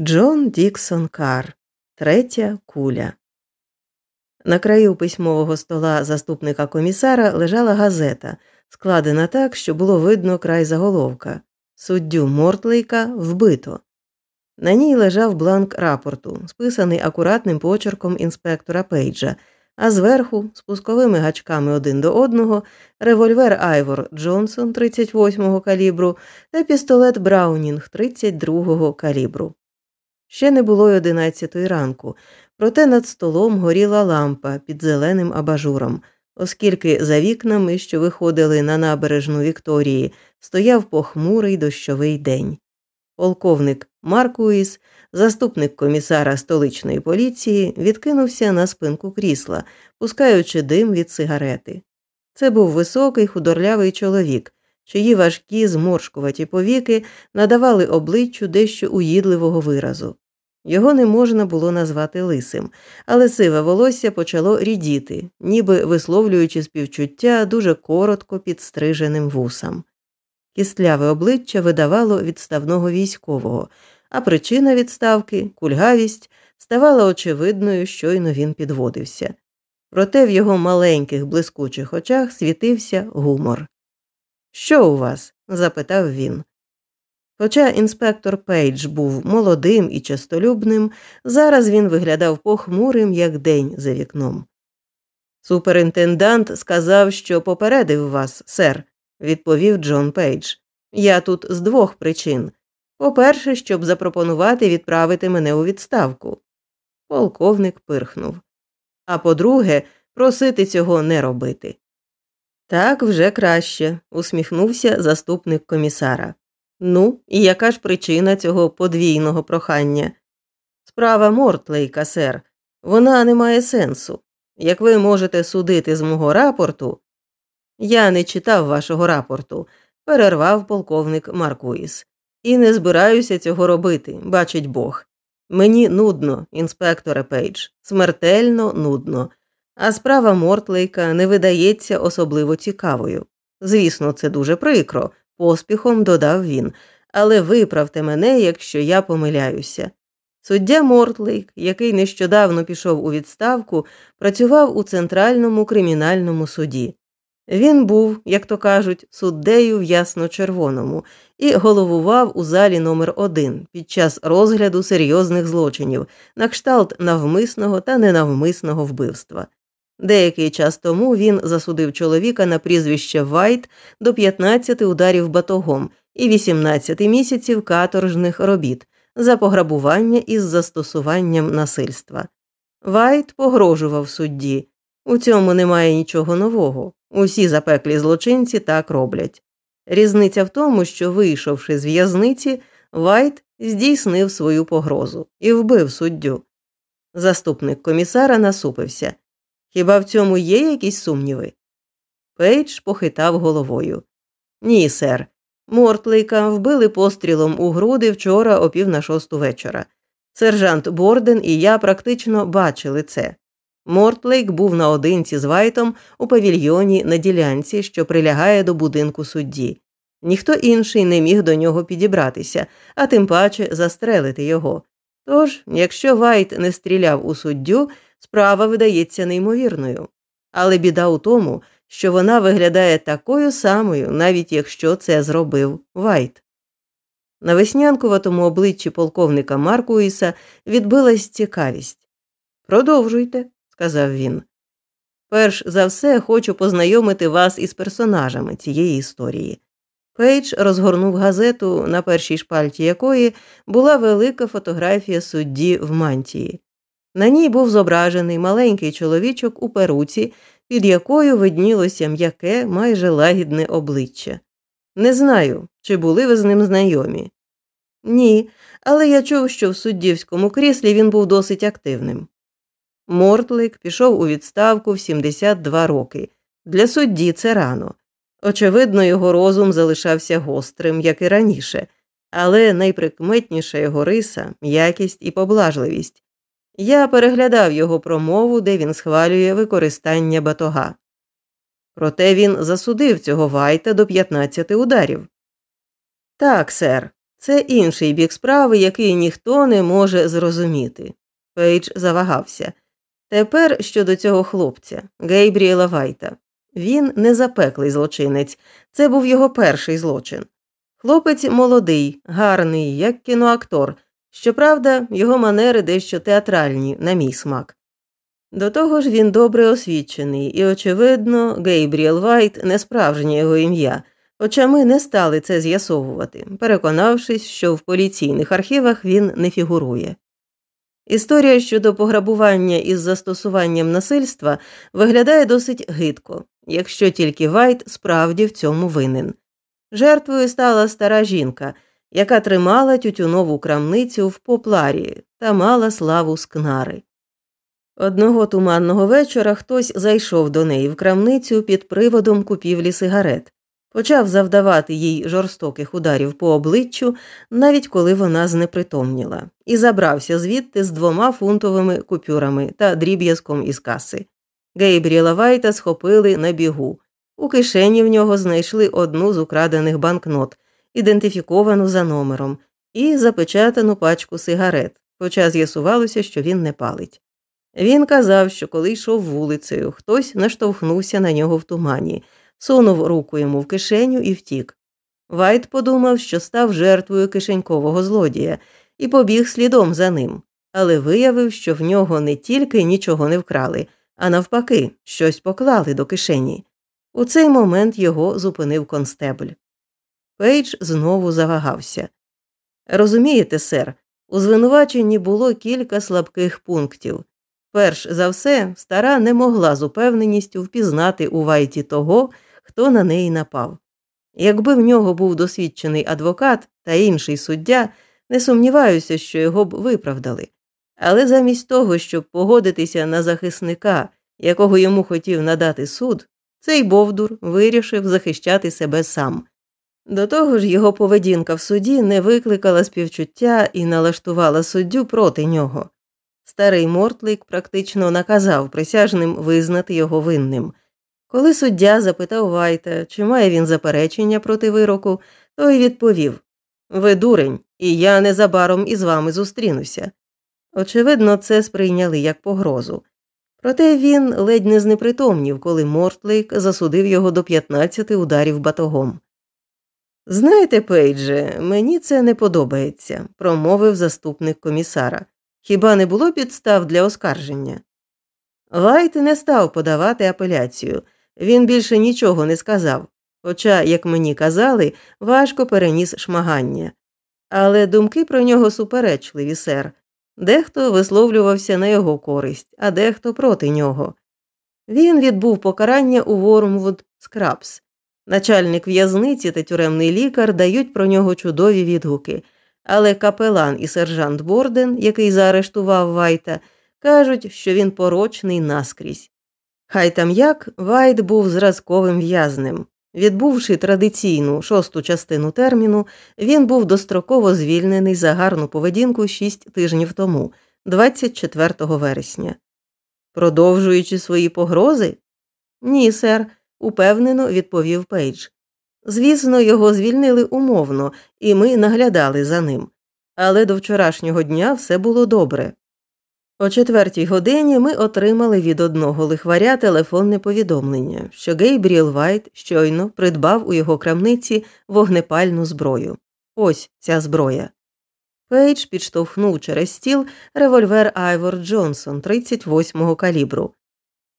Джон Діксон Карр. Третя куля. На краю письмового стола заступника комісара лежала газета, складена так, що було видно край заголовка Суддю Мортлейка вбито. На ній лежав бланк рапорту, списаний акуратним почерком інспектора Пейджа, а зверху, спусковими гачками один до одного, револьвер Айвор Джонсон 38-го калібру та пістолет Браунінг 32-го калібру. Ще не було й одинадцятої ранку, проте над столом горіла лампа під зеленим абажуром, оскільки за вікнами, що виходили на набережну Вікторії, стояв похмурий дощовий день. Полковник Маркуїс, заступник комісара столичної поліції, відкинувся на спинку крісла, пускаючи дим від сигарети. Це був високий худорлявий чоловік, чиї важкі зморшкуваті повіки надавали обличчю дещо уїдливого виразу. Його не можна було назвати лисим, але сиве волосся почало рідіти, ніби висловлюючи співчуття дуже коротко підстриженим вусам. Кістляве обличчя видавало відставного військового, а причина відставки, кульгавість, ставала очевидною, щойно він підводився. Проте в його маленьких блискучих очах світився гумор. Що у вас? запитав він. Хоча інспектор Пейдж був молодим і честолюбним, зараз він виглядав похмурим, як день за вікном. Суперінтендант сказав, що попередив вас, сер, відповів Джон Пейдж. Я тут з двох причин. По-перше, щоб запропонувати відправити мене у відставку. Полковник пирхнув. А по-друге, просити цього не робити. Так вже краще, усміхнувся заступник комісара. Ну, і яка ж причина цього подвійного прохання? Справа Мортлейка, сер, вона не має сенсу. Як ви можете судити з мого рапорту, я не читав вашого рапорту, перервав полковник Маркуїс. І не збираюся цього робити, бачить Бог. Мені нудно, інспекторе Пейдж, смертельно нудно, а справа Мортлейка не видається особливо цікавою. Звісно, це дуже прикро, поспіхом додав він, але виправте мене, якщо я помиляюся. Суддя Мортлейк, який нещодавно пішов у відставку, працював у Центральному кримінальному суді. Він був, як то кажуть, суддею в ясно-червоному і головував у залі номер 1 під час розгляду серйозних злочинів на кшталт навмисного та ненавмисного вбивства. Деякий час тому він засудив чоловіка на прізвище Вайт до 15 ударів батогом і 18 місяців каторжних робіт за пограбування із застосуванням насильства. Вайт погрожував судді. У цьому немає нічого нового. Усі запеклі злочинці так роблять. Різниця в тому, що, вийшовши з в'язниці, Вайт здійснив свою погрозу і вбив суддю. Заступник комісара насупився. Хіба в цьому є якісь сумніви? Пейдж похитав головою. Ні, сер. Мортлейка вбили пострілом у груди вчора о пів на шосту вечора. Сержант Борден і я практично бачили це. Мортлейк був наодинці з Вайтом у павільйоні на ділянці, що прилягає до будинку судді. Ніхто інший не міг до нього підібратися, а тим паче застрелити його. Тож, якщо Вайт не стріляв у суддю, справа видається неймовірною. Але біда у тому, що вона виглядає такою самою, навіть якщо це зробив Вайт. На веснянкуватому обличчі полковника Маркуїса відбилась цікавість. Продовжуйте, сказав він. Перш за все хочу познайомити вас із персонажами цієї історії. Пейдж розгорнув газету, на першій шпальті якої була велика фотографія судді в мантії. На ній був зображений маленький чоловічок у перуці, під якою виднілося м'яке, майже лагідне обличчя. Не знаю, чи були ви з ним знайомі. Ні, але я чув, що в суддівському кріслі він був досить активним. Мортлик пішов у відставку в 72 роки. Для судді це рано. Очевидно, його розум залишався гострим, як і раніше, але найприкметніша його риса м'якість і поблажливість. Я переглядав його промову, де він схвалює використання батога. Проте він засудив цього Вайта до 15 ударів. Так, сер, Це інший бік справи, який ніхто не може зрозуміти. Пейдж завагався. Тепер щодо цього хлопця, Гейбріела Вайта. Він не запеклий злочинець, це був його перший злочин. Хлопець молодий, гарний, як кіноактор. Щоправда, його манери дещо театральні, на мій смак. До того ж він добре освічений, і, очевидно, Гейбріел Вайт не справжнє його ім'я, хоча ми не стали це з'ясовувати, переконавшись, що в поліційних архівах він не фігурує. Історія щодо пограбування із застосуванням насильства виглядає досить гидко, якщо тільки Вайт справді в цьому винен. Жертвою стала стара жінка, яка тримала тютюнову крамницю в Попларі та мала славу скнари. Одного туманного вечора хтось зайшов до неї в крамницю під приводом купівлі сигарет, почав завдавати їй жорстоких ударів по обличчю, навіть коли вона знепритомніла, і забрався звідти з двома фунтовими купюрами та дріб'язком із каси. Гейбріла Вайта схопили на бігу. У кишені в нього знайшли одну з украдених банкнот, ідентифіковану за номером, і запечатану пачку сигарет, хоча з'ясувалося, що він не палить. Він казав, що коли йшов вулицею, хтось наштовхнувся на нього в тумані, сунув руку йому в кишеню і втік. Вайт подумав, що став жертвою кишенькового злодія, і побіг слідом за ним, але виявив, що в нього не тільки нічого не вкрали, а навпаки, щось поклали до кишені. У цей момент його зупинив констебль. Пейдж знову завагався. Розумієте, сер, у звинуваченні було кілька слабких пунктів. Перш за все, стара не могла з упевненістю впізнати у Вайті того, хто на неї напав. Якби в нього був досвідчений адвокат та інший суддя, не сумніваюся, що його б виправдали. Але замість того, щоб погодитися на захисника, якого йому хотів надати суд, цей Бовдур вирішив захищати себе сам. До того ж, його поведінка в суді не викликала співчуття і налаштувала суддю проти нього. Старий Мортлик практично наказав присяжним визнати його винним. Коли суддя запитав Вайта, чи має він заперечення проти вироку, той відповів Ви дурень, і я незабаром із вами зустрінуся. Очевидно, це сприйняли як погрозу. Проте він ледь не знепритомнів, коли Мортлейк засудив його до 15 ударів батогом. Знаєте, Пейдже, мені це не подобається, промовив заступник комісара. Хіба не було підстав для оскарження? Вайт не став подавати апеляцію, він більше нічого не сказав, хоча, як мені казали, важко переніс шмагання. Але думки про нього суперечливі, сер. Дехто висловлювався на його користь, а дехто проти нього. Він відбув покарання у Вормвуд Скрабс. Начальник в'язниці та тюремний лікар дають про нього чудові відгуки, але капелан і сержант Борден, який заарештував Вайта, кажуть, що він порочний наскрізь. Хай там як Вайт був зразковим в'язнем. Відбувши традиційну шосту частину терміну, він був достроково звільнений за гарну поведінку шість тижнів тому, 24 вересня. Продовжуючи свої погрози? Ні, сер, упевнено відповів Пейдж. Звісно, його звільнили умовно, і ми наглядали за ним. Але до вчорашнього дня все було добре. О четвертій годині ми отримали від одного лихваря телефонне повідомлення, що Гейбріел Вайт щойно придбав у його крамниці вогнепальну зброю. Ось ця зброя. Пейдж підштовхнув через стіл револьвер Айвор Джонсон 38-го калібру.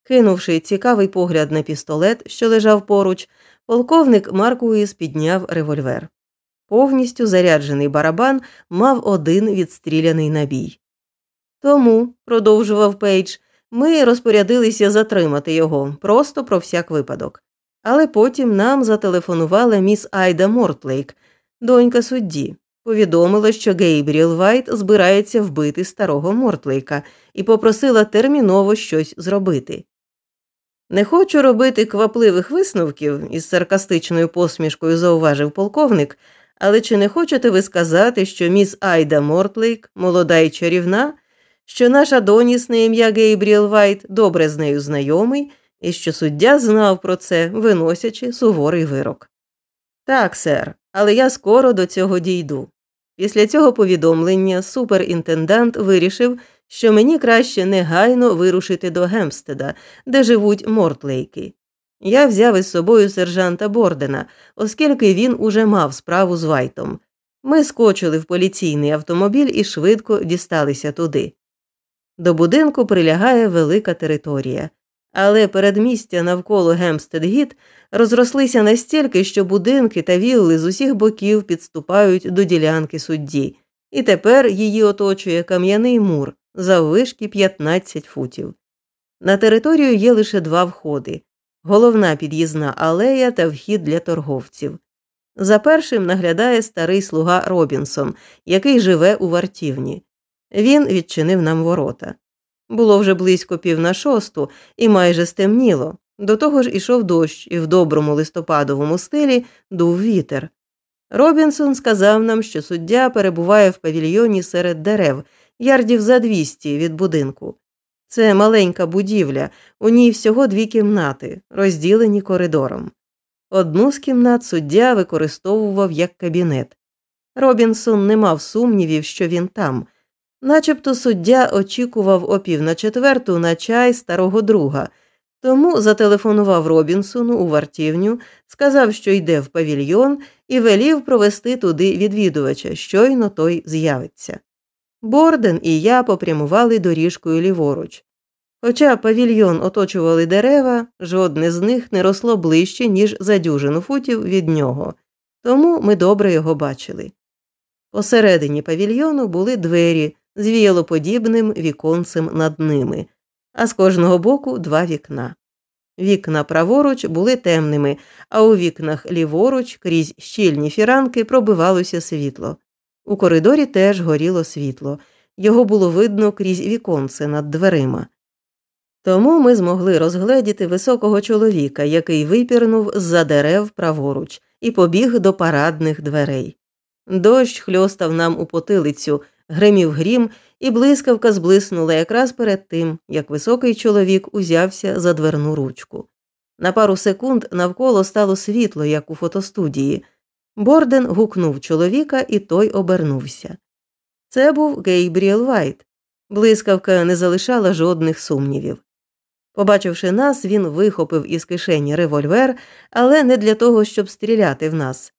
Кинувши цікавий погляд на пістолет, що лежав поруч, полковник Маркуїс підняв револьвер. Повністю заряджений барабан мав один відстріляний набій. Тому, продовжував Пейдж, ми розпорядилися затримати його просто про всяк випадок. Але потім нам зателефонувала міс Айда Мортлейк, донька судді, повідомила, що Гейбріел Вайт збирається вбити старого Мортлейка і попросила терміново щось зробити. Не хочу робити квапливих висновків, із саркастичною посмішкою зауважив полковник, але чи не хочете ви сказати, що міс Айда Мортлейк, молода і чарівна, що наш Адоніс на ім'я Гейбріел Вайт добре з нею знайомий, і що суддя знав про це, виносячи суворий вирок. Так, сер, але я скоро до цього дійду. Після цього повідомлення суперінтендант вирішив, що мені краще негайно вирушити до Гемстеда, де живуть мортлейки. Я взяв із собою сержанта Бордена, оскільки він уже мав справу з Вайтом. Ми скочили в поліційний автомобіль і швидко дісталися туди. До будинку прилягає велика територія, але передмістя навколо Гемстед-Гіт розрослися настільки, що будинки та вілли з усіх боків підступають до ділянки судді, і тепер її оточує кам'яний мур заввишки 15 футів. На територію є лише два входи головна під'їзна алея та вхід для торговців. За першим наглядає старий слуга Робінсон, який живе у вартівні. Він відчинив нам ворота. Було вже близько пів на шосту і майже стемніло. До того ж ішов дощ, і в доброму листопадовому стилі дув вітер. Робінсон сказав нам, що суддя перебуває в павільйоні серед дерев, ярдів за 200 від будинку. Це маленька будівля, у ній всього дві кімнати, розділені коридором. Одну з кімнат суддя використовував як кабінет. Робінсон не мав сумнівів, що він там, начебто суддя очікував о пів на четверту на чай старого друга, тому зателефонував Робінсону у вартівню, сказав, що йде в павільйон, і велів провести туди відвідувача, щойно той з'явиться. Борден і я попрямували доріжкою ліворуч. Хоча павільйон оточували дерева, жодне з них не росло ближче, ніж за дюжину футів від нього, тому ми добре його бачили. Посередині павільйону були двері з віялоподібним віконцем над ними, а з кожного боку два вікна. Вікна праворуч були темними, а у вікнах ліворуч крізь щільні фіранки пробивалося світло. У коридорі теж горіло світло, його було видно крізь віконце над дверима. Тому ми змогли розгледіти високого чоловіка, який випірнув з за дерев праворуч, і побіг до парадних дверей. Дощ хльостав нам у потилицю, гримів грім, і блискавка зблиснула якраз перед тим, як високий чоловік узявся за дверну ручку. На пару секунд навколо стало світло, як у фотостудії. Борден гукнув чоловіка, і той обернувся. Це був Гейбріел Вайт. Блискавка не залишала жодних сумнівів. Побачивши нас, він вихопив із кишені револьвер, але не для того, щоб стріляти в нас.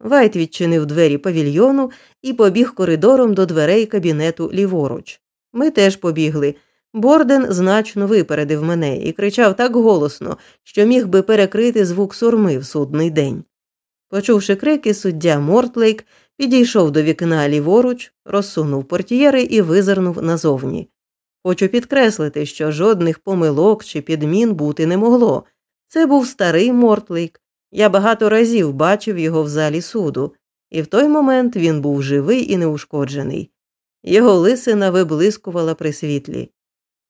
Вайт відчинив двері павільйону і побіг коридором до дверей кабінету ліворуч. Ми теж побігли. Борден значно випередив мене і кричав так голосно, що міг би перекрити звук сурми в судний день. Почувши крики, суддя Мортлейк підійшов до вікна ліворуч, розсунув портьєри і визирнув назовні. Хочу підкреслити, що жодних помилок чи підмін бути не могло. Це був старий Мортлейк. Я багато разів бачив його в залі суду, і в той момент він був живий і неушкоджений. Його лисина виблискувала при світлі.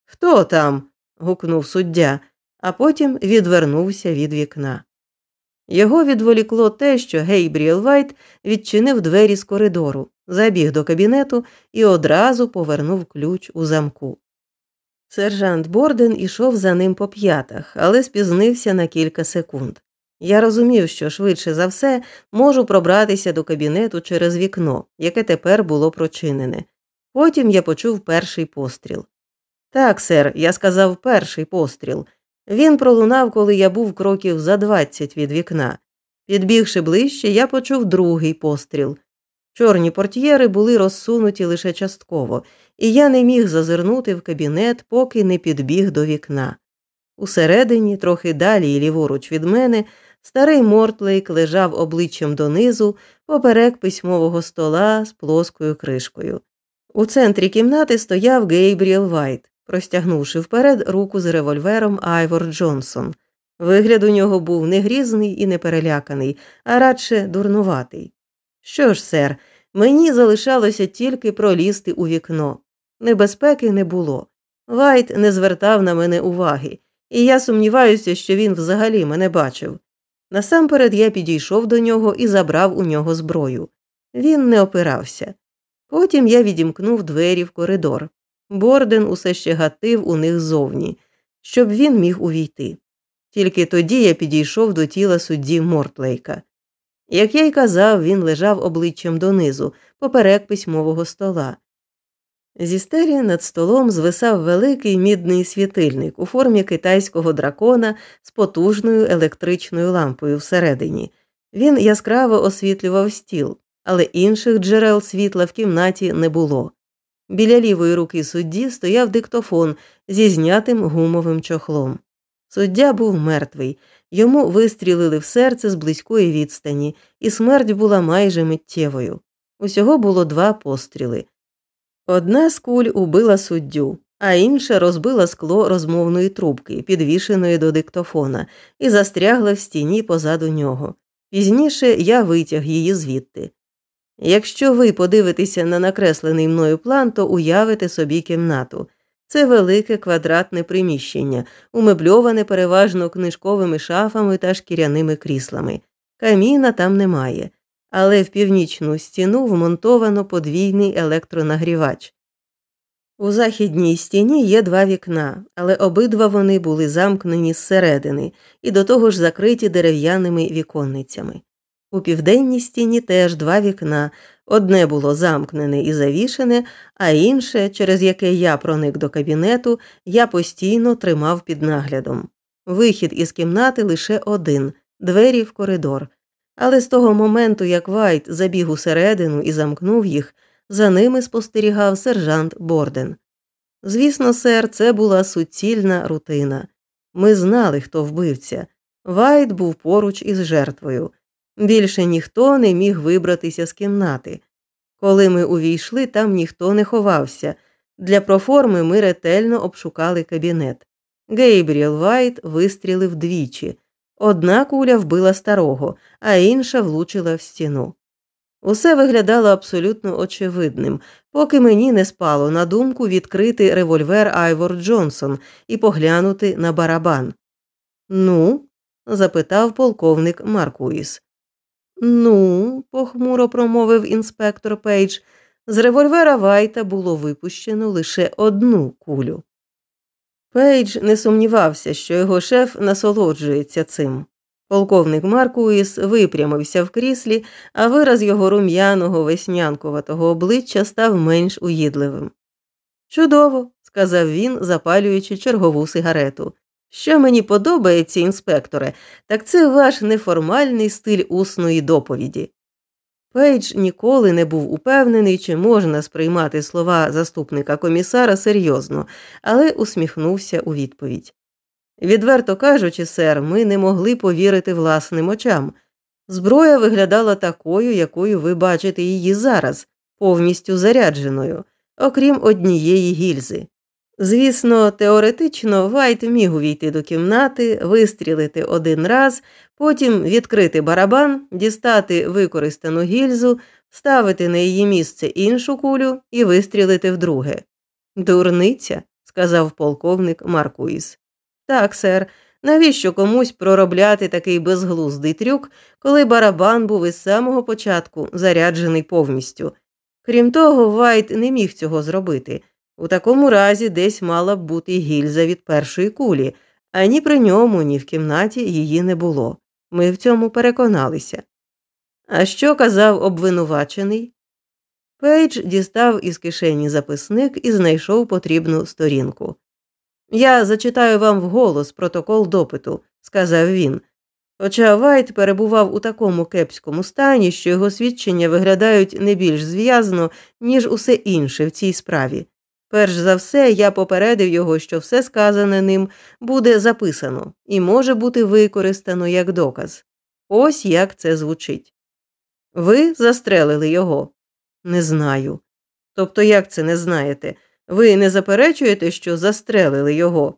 Хто там? гукнув суддя, а потім відвернувся від вікна. Його відволікло те, що Гейбріел Вайт відчинив двері з коридору, забіг до кабінету і одразу повернув ключ у замку. Сержант Борден ішов за ним по п'ятах, але спізнився на кілька секунд. Я розумів, що швидше за все можу пробратися до кабінету через вікно, яке тепер було прочинене. Потім я почув перший постріл. Так, сер, я сказав перший постріл. Він пролунав, коли я був кроків за двадцять від вікна. Підбігши ближче, я почув другий постріл. Чорні портьєри були розсунуті лише частково, і я не міг зазирнути в кабінет, поки не підбіг до вікна. Усередині, трохи далі і ліворуч від мене, старий Мортлейк лежав обличчям донизу поперек письмового стола з плоскою кришкою. У центрі кімнати стояв Гейбріел Вайт, простягнувши вперед руку з револьвером Айвор Джонсон. Вигляд у нього був не грізний і не переляканий, а радше дурнуватий. Що ж, сер, мені залишалося тільки пролізти у вікно. Небезпеки не було. Вайт не звертав на мене уваги, і я сумніваюся, що він взагалі мене бачив. Насамперед я підійшов до нього і забрав у нього зброю. Він не опирався. Потім я відімкнув двері в коридор. Борден усе ще гатив у них зовні, щоб він міг увійти. Тільки тоді я підійшов до тіла судді Мортлейка. Як я й казав, він лежав обличчям донизу, поперек письмового стола. Зі стелі над столом звисав великий мідний світильник у формі китайського дракона з потужною електричною лампою всередині. Він яскраво освітлював стіл, але інших джерел світла в кімнаті не було. Біля лівої руки судді стояв диктофон зі знятим гумовим чохлом. Суддя був мертвий, йому вистрілили в серце з близької відстані, і смерть була майже миттєвою. Усього було два постріли. Одна з куль убила суддю, а інша розбила скло розмовної трубки, підвішеної до диктофона, і застрягла в стіні позаду нього. Пізніше я витяг її звідти. Якщо ви подивитеся на накреслений мною план, то уявите собі кімнату. Це велике квадратне приміщення, умебльоване переважно книжковими шафами та шкіряними кріслами. Каміна там немає, але в північну стіну вмонтовано подвійний електронагрівач. У західній стіні є два вікна, але обидва вони були замкнені зсередини і до того ж закриті дерев'яними віконницями. У південній стіні теж два вікна, одне було замкнене і завішене, а інше, через яке я проник до кабінету, я постійно тримав під наглядом. Вихід із кімнати лише один двері в коридор. Але з того моменту, як Вайт забіг усередину і замкнув їх, за ними спостерігав сержант Борден. Звісно, сер, це була суцільна рутина. Ми знали, хто вбивця. Вайт був поруч із жертвою. Більше ніхто не міг вибратися з кімнати. Коли ми увійшли, там ніхто не ховався. Для проформи ми ретельно обшукали кабінет. Гейбріел Вайт вистрілив двічі. Одна куля вбила старого, а інша влучила в стіну. Усе виглядало абсолютно очевидним, поки мені не спало на думку відкрити револьвер Айвор Джонсон і поглянути на барабан. Ну? запитав полковник Маркуїс. Ну, похмуро промовив інспектор Пейдж, з револьвера Вайта було випущено лише одну кулю. Пейдж не сумнівався, що його шеф насолоджується цим. Полковник Маркуїс випрямився в кріслі, а вираз його рум'яного веснянкуватого обличчя став менш уїдливим. Чудово, сказав він, запалюючи чергову сигарету. Що мені подобається, інспекторе, так це ваш неформальний стиль усної доповіді. Пейдж ніколи не був упевнений, чи можна сприймати слова заступника комісара серйозно, але усміхнувся у відповідь. Відверто кажучи, сер, ми не могли повірити власним очам. Зброя виглядала такою, якою ви бачите її зараз, повністю зарядженою, окрім однієї гільзи. Звісно, теоретично Вайт міг увійти до кімнати, вистрілити один раз, потім відкрити барабан, дістати використану гільзу, ставити на її місце іншу кулю і вистрілити вдруге. Дурниця, сказав полковник Маркуїс. Так, сер, навіщо комусь проробляти такий безглуздий трюк, коли барабан був із самого початку заряджений повністю. Крім того, Вайт не міг цього зробити. У такому разі десь мала б бути гільза від першої кулі, а ні при ньому, ні в кімнаті її не було. Ми в цьому переконалися. А що казав обвинувачений? Пейдж дістав із кишені записник і знайшов потрібну сторінку. Я зачитаю вам вголос протокол допиту, сказав він. Хоча Вайт перебував у такому кепському стані, що його свідчення виглядають не більш зв'язно, ніж усе інше в цій справі. Перш за все, я попередив його, що все сказане ним буде записано і може бути використано як доказ. Ось як це звучить. Ви застрелили його? Не знаю. Тобто, як це не знаєте? Ви не заперечуєте, що застрелили його?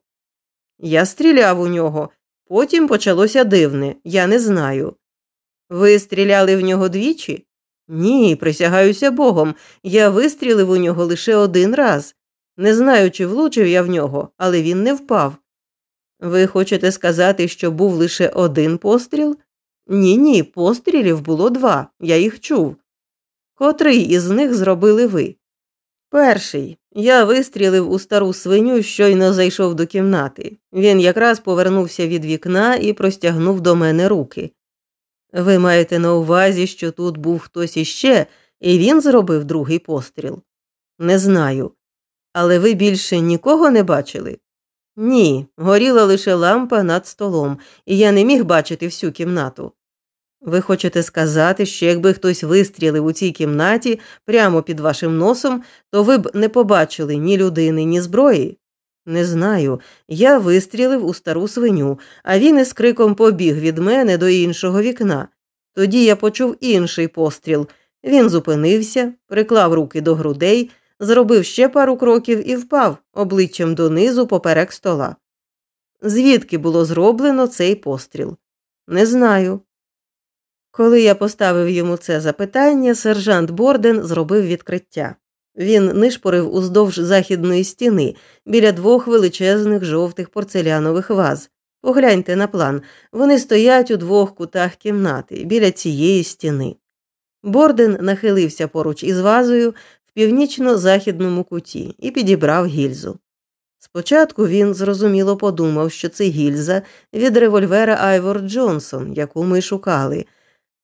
Я стріляв у нього, потім почалося дивне, я не знаю. Ви стріляли в нього двічі? Ні, присягаюся богом. Я вистрілив у нього лише один раз. Не знаю, чи влучив я в нього, але він не впав. Ви хочете сказати, що був лише один постріл? Ні, ні, пострілів було два, я їх чув. Котрий із них зробили ви? Перший. Я вистрілив у стару свиню, щойно зайшов до кімнати. Він якраз повернувся від вікна і простягнув до мене руки. Ви маєте на увазі, що тут був хтось іще, і він зробив другий постріл? Не знаю. Але ви більше нікого не бачили? Ні, горіла лише лампа над столом, і я не міг бачити всю кімнату. Ви хочете сказати, що якби хтось вистрілив у цій кімнаті прямо під вашим носом, то ви б не побачили ні людини, ні зброї? Не знаю. Я вистрілив у стару свиню, а він із криком побіг від мене до іншого вікна. Тоді я почув інший постріл. Він зупинився, приклав руки до грудей, зробив ще пару кроків і впав обличчям донизу поперек стола. Звідки було зроблено цей постріл? Не знаю. Коли я поставив йому це запитання, сержант Борден зробив відкриття. Він нишпорив уздовж західної стіни біля двох величезних жовтих порцелянових ваз. Погляньте на план, вони стоять у двох кутах кімнати біля цієї стіни. Борден нахилився поруч із вазою в північно-західному куті і підібрав гільзу. Спочатку він зрозуміло подумав, що це гільза від револьвера Айвор Джонсон, яку ми шукали,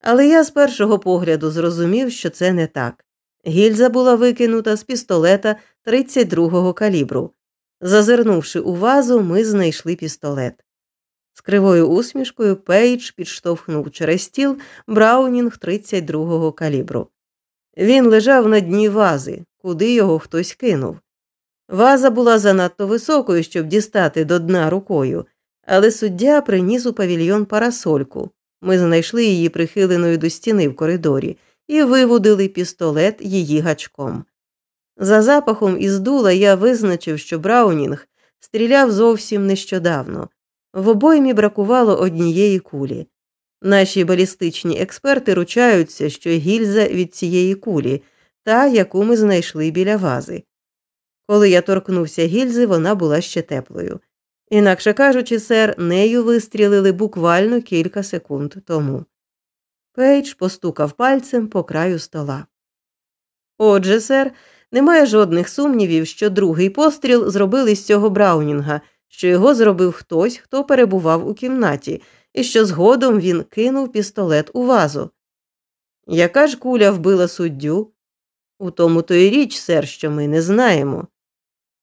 але я з першого погляду зрозумів, що це не так. Гільза була викинута з пістолета 32-го калібру. Зазирнувши у вазу, ми знайшли пістолет. З кривою усмішкою Пейдж підштовхнув через стіл Браунінг 32-го калібру. Він лежав на дні вази, куди його хтось кинув. Ваза була занадто високою, щоб дістати до дна рукою, але суддя приніс у павільйон парасольку. Ми знайшли її прихиленою до стіни в коридорі і виводили пістолет її гачком. За запахом із дула я визначив, що Браунінг стріляв зовсім нещодавно. В обоймі бракувало однієї кулі. Наші балістичні експерти ручаються, що гільза від цієї кулі, та, яку ми знайшли біля вази. Коли я торкнувся гільзи, вона була ще теплою. Інакше кажучи, сер, нею вистрілили буквально кілька секунд тому. Пейдж постукав пальцем по краю стола. Отже, сер, немає жодних сумнівів, що другий постріл зробили з цього Браунінга, що його зробив хтось, хто перебував у кімнаті, і що згодом він кинув пістолет у вазу. Яка ж куля вбила суддю? У тому то й річ, сер, що ми не знаємо.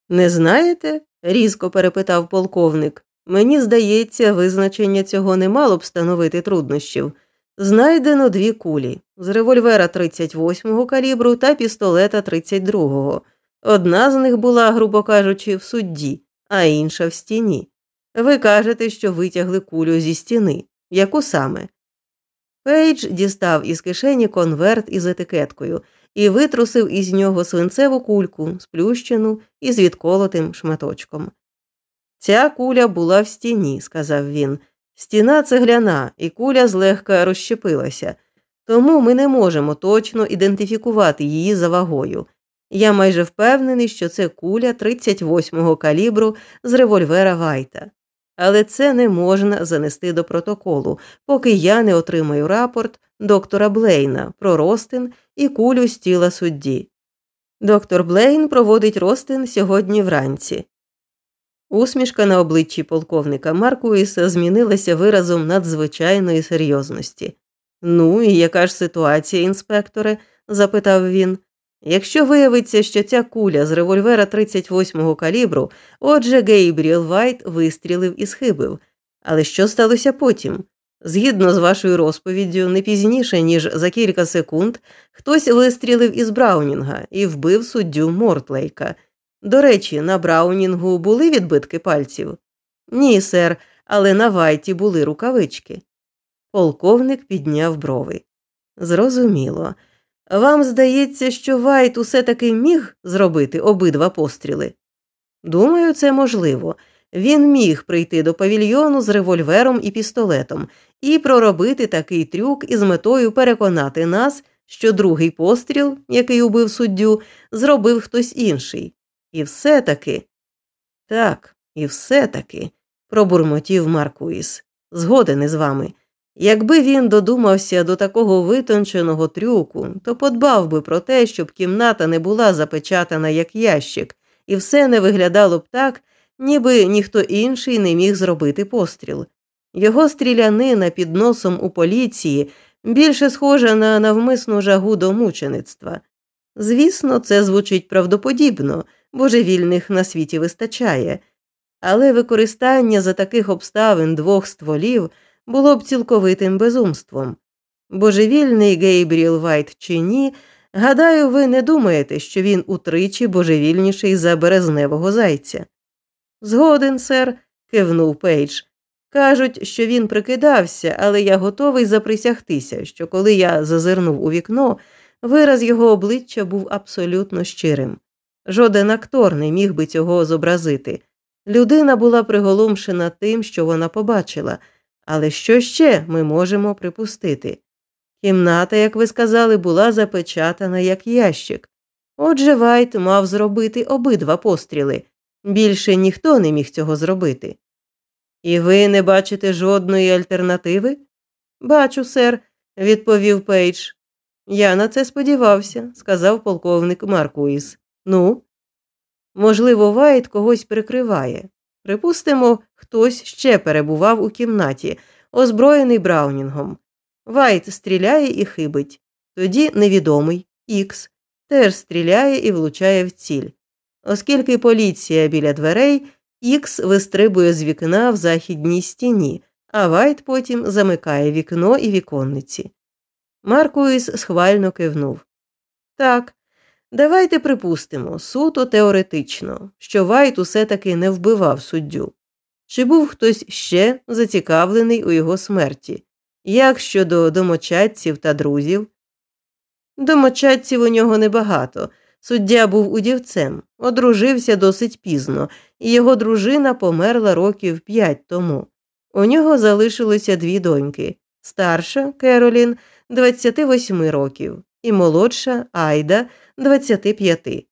Не знаєте? різко перепитав полковник. Мені здається, визначення цього не мало б становити труднощів. Знайдено дві кулі з револьвера 38-го калібру та пістолета 32-го. Одна з них була, грубо кажучи, в судді, а інша в стіні. Ви кажете, що витягли кулю зі стіни. Яку саме? Пейдж дістав із кишені конверт із етикеткою і витрусив із нього свинцеву кульку, сплющену і з відколотим шматочком. Ця куля була в стіні, сказав він. Стіна цегляна, і куля злегка розщепилася, тому ми не можемо точно ідентифікувати її за вагою. Я майже впевнений, що це куля 38-го калібру з револьвера Вайта. Але це не можна занести до протоколу, поки я не отримаю рапорт доктора Блейна про ростин і кулю з тіла судді. Доктор Блейн проводить ростин сьогодні вранці. Усмішка на обличчі полковника Маркуїса змінилася виразом надзвичайної серйозності. Ну, і яка ж ситуація, інспекторе? запитав він. Якщо виявиться, що ця куля з револьвера 38-го калібру, отже, Гейбріел Вайт вистрілив і схибив. Але що сталося потім? Згідно з вашою розповіддю, не пізніше, ніж за кілька секунд, хтось вистрілив із Браунінга і вбив суддю Мортлейка. До речі, на Браунінгу були відбитки пальців? Ні, сер, але на Вайті були рукавички. Полковник підняв брови. Зрозуміло. Вам здається, що Вайт усе таки міг зробити обидва постріли? Думаю, це можливо. Він міг прийти до павільйону з револьвером і пістолетом і проробити такий трюк із метою переконати нас, що другий постріл, який убив суддю, зробив хтось інший. І все таки. Так, і все таки, пробурмотів Маркуїс. Згоден із вами. Якби він додумався до такого витонченого трюку, то подбав би про те, щоб кімната не була запечатана як ящик, і все не виглядало б так, ніби ніхто інший не міг зробити постріл. Його стрілянина під носом у поліції більше схожа на навмисну жагу до мучеництва. Звісно, це звучить правдоподібно, божевільних на світі вистачає, але використання за таких обставин двох стволів було б цілковитим безумством. Божевільний Гейбріел Вайт чи ні, гадаю, ви не думаєте, що він утричі божевільніший за березневого зайця. Згоден, сер, кивнув Пейдж. Кажуть, що він прикидався, але я готовий заприсягтися, що коли я зазирнув у вікно, вираз його обличчя був абсолютно щирим. Жоден актор не міг би цього зобразити. Людина була приголомшена тим, що вона побачила, але що ще ми можемо припустити? Кімната, як ви сказали, була запечатана як ящик. Отже, Вайт мав зробити обидва постріли. Більше ніхто не міг цього зробити. І ви не бачите жодної альтернативи? Бачу, сер, відповів Пейдж. Я на це сподівався, сказав полковник Маркуїс. Ну, можливо, Вайт когось прикриває. Припустимо, хтось ще перебував у кімнаті, озброєний Браунінгом. Вайт стріляє і хибить. Тоді невідомий Ікс теж стріляє і влучає в ціль. Оскільки поліція біля дверей, Ікс вистрибує з вікна в західній стіні, а Вайт потім замикає вікно і віконниці. Маркуїс схвально кивнув. Так, давайте припустимо, суто теоретично, що Вайт усе таки не вбивав суддю. Чи був хтось ще зацікавлений у його смерті? Як щодо домочадців та друзів? Домочадців у нього небагато. Суддя був удівцем, одружився досить пізно, і його дружина померла років п'ять тому. У нього залишилося дві доньки старша Керолін 28 років, і молодша Айда 25.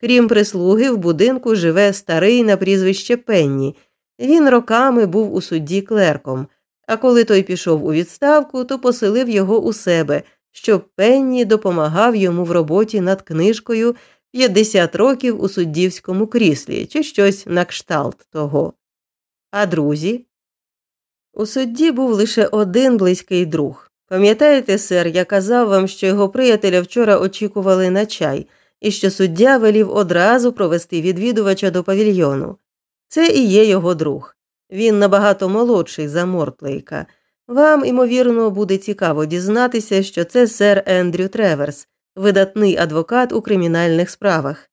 Крім прислуги, в будинку живе старий на прізвище Пенні. Він роками був у судді клерком, а коли той пішов у відставку, то поселив його у себе щоб Пенні допомагав йому в роботі над книжкою 50 років у суддівському кріслі чи щось на кшталт того. А друзі? У судді був лише один близький друг. Пам'ятаєте, сер, я казав вам, що його приятеля вчора очікували на чай, і що суддя велів одразу провести відвідувача до павільйону. Це і є його друг. Він набагато молодший за Мортлейка. Вам, ймовірно, буде цікаво дізнатися, що це сер Ендрю Треверс, видатний адвокат у кримінальних справах.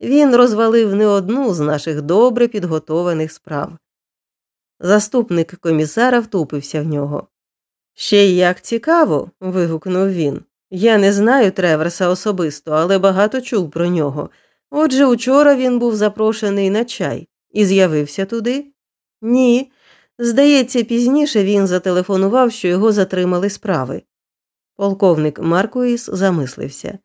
Він розвалив не одну з наших добре підготованих справ. Заступник комісара втупився в нього. Ще й як цікаво. вигукнув він. Я не знаю Треверса особисто, але багато чув про нього. Отже, учора він був запрошений на чай і з'явився туди? Ні. Здається, пізніше він зателефонував, що його затримали справи. Полковник Маркуїс замислився.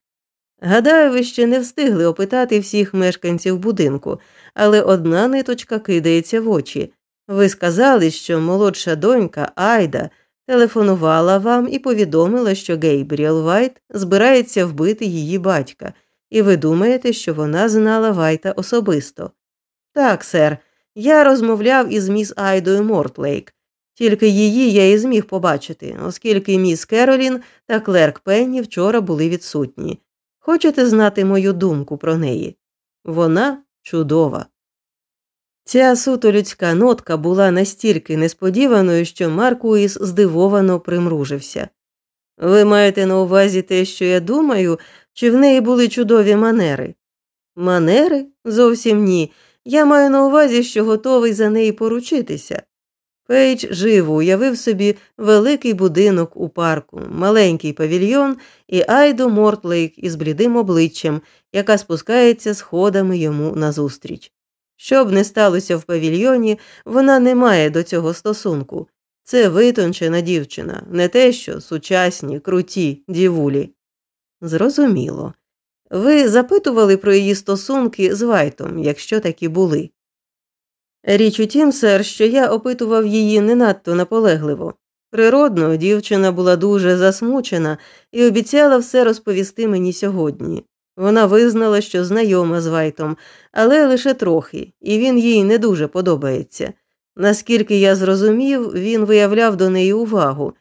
Гадаю, ви ще не встигли опитати всіх мешканців будинку, але одна ниточка кидається в очі. Ви сказали, що молодша донька Айда телефонувала вам і повідомила, що Гейбріел Вайт збирається вбити її батька, і ви думаєте, що вона знала Вайта особисто. Так, сер, я розмовляв із міс Айдою Мортлейк, тільки її я і зміг побачити, оскільки міс Керолін та Клерк Пенні вчора були відсутні. Хочете знати мою думку про неї? Вона чудова. Ця суто людська нотка була настільки несподіваною, що Маркуїс здивовано примружився. Ви маєте на увазі те, що я думаю, чи в неї були чудові манери? Манери? Зовсім ні. Я маю на увазі, що готовий за неї поручитися. Пейдж живо уявив собі великий будинок у парку, маленький павільйон і Айду Мортлейк із блідим обличчям, яка спускається сходами йому назустріч. Що б не сталося в павільйоні, вона не має до цього стосунку. Це витончена дівчина, не те що сучасні, круті дівулі. Зрозуміло. Ви запитували про її стосунки з Вайтом, якщо такі були. Річ у тім, сер, що я опитував її не надто наполегливо. Природно, дівчина була дуже засмучена і обіцяла все розповісти мені сьогодні. Вона визнала, що знайома з Вайтом, але лише трохи, і він їй не дуже подобається. Наскільки я зрозумів, він виявляв до неї увагу.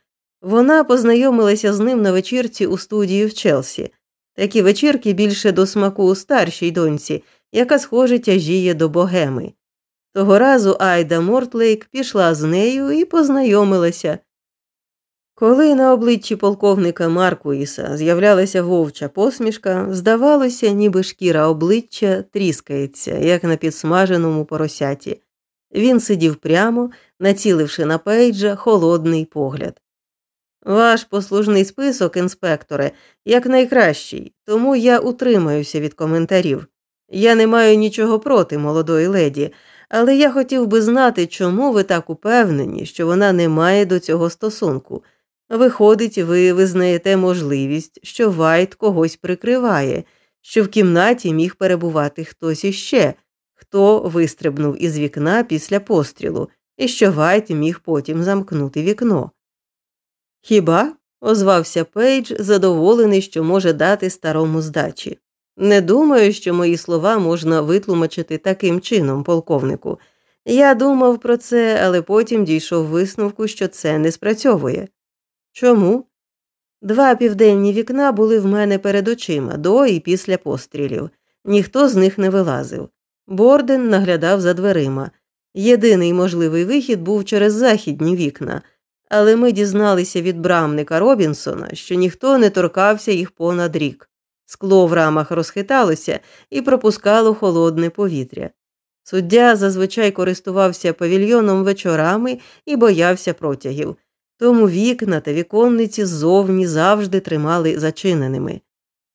Вона познайомилася з ним на вечірці у студії в Челсі. Такі вечірки більше до смаку у старшій доньці, яка, схоже, тяжіє до богеми. Того разу Айда Мортлейк пішла з нею і познайомилася. Коли на обличчі полковника Маркуїса з'являлася вовча посмішка, здавалося, ніби шкіра обличчя тріскається, як на підсмаженому поросяті. Він сидів прямо, націливши на пейджа холодний погляд. Ваш послужний список, інспекторе, якнайкращий, тому я утримаюся від коментарів. Я не маю нічого проти молодої леді, але я хотів би знати, чому ви так упевнені, що вона не має до цього стосунку. Виходить, ви визнаєте можливість, що Вайт когось прикриває, що в кімнаті міг перебувати хтось іще, хто вистрибнув із вікна після пострілу, і що Вайт міг потім замкнути вікно. Хіба? озвався Пейдж, задоволений, що може дати старому здачі. Не думаю, що мої слова можна витлумачити таким чином, полковнику. Я думав про це, але потім дійшов висновку, що це не спрацьовує. Чому? Два південні вікна були в мене перед очима до і після пострілів. Ніхто з них не вилазив. Борден наглядав за дверима. Єдиний можливий вихід був через західні вікна, але ми дізналися від брамника Робінсона, що ніхто не торкався їх понад рік. Скло в рамах розхиталося і пропускало холодне повітря. Суддя зазвичай користувався павільйоном вечорами і боявся протягів, тому вікна та віконниці ззовні завжди тримали зачиненими.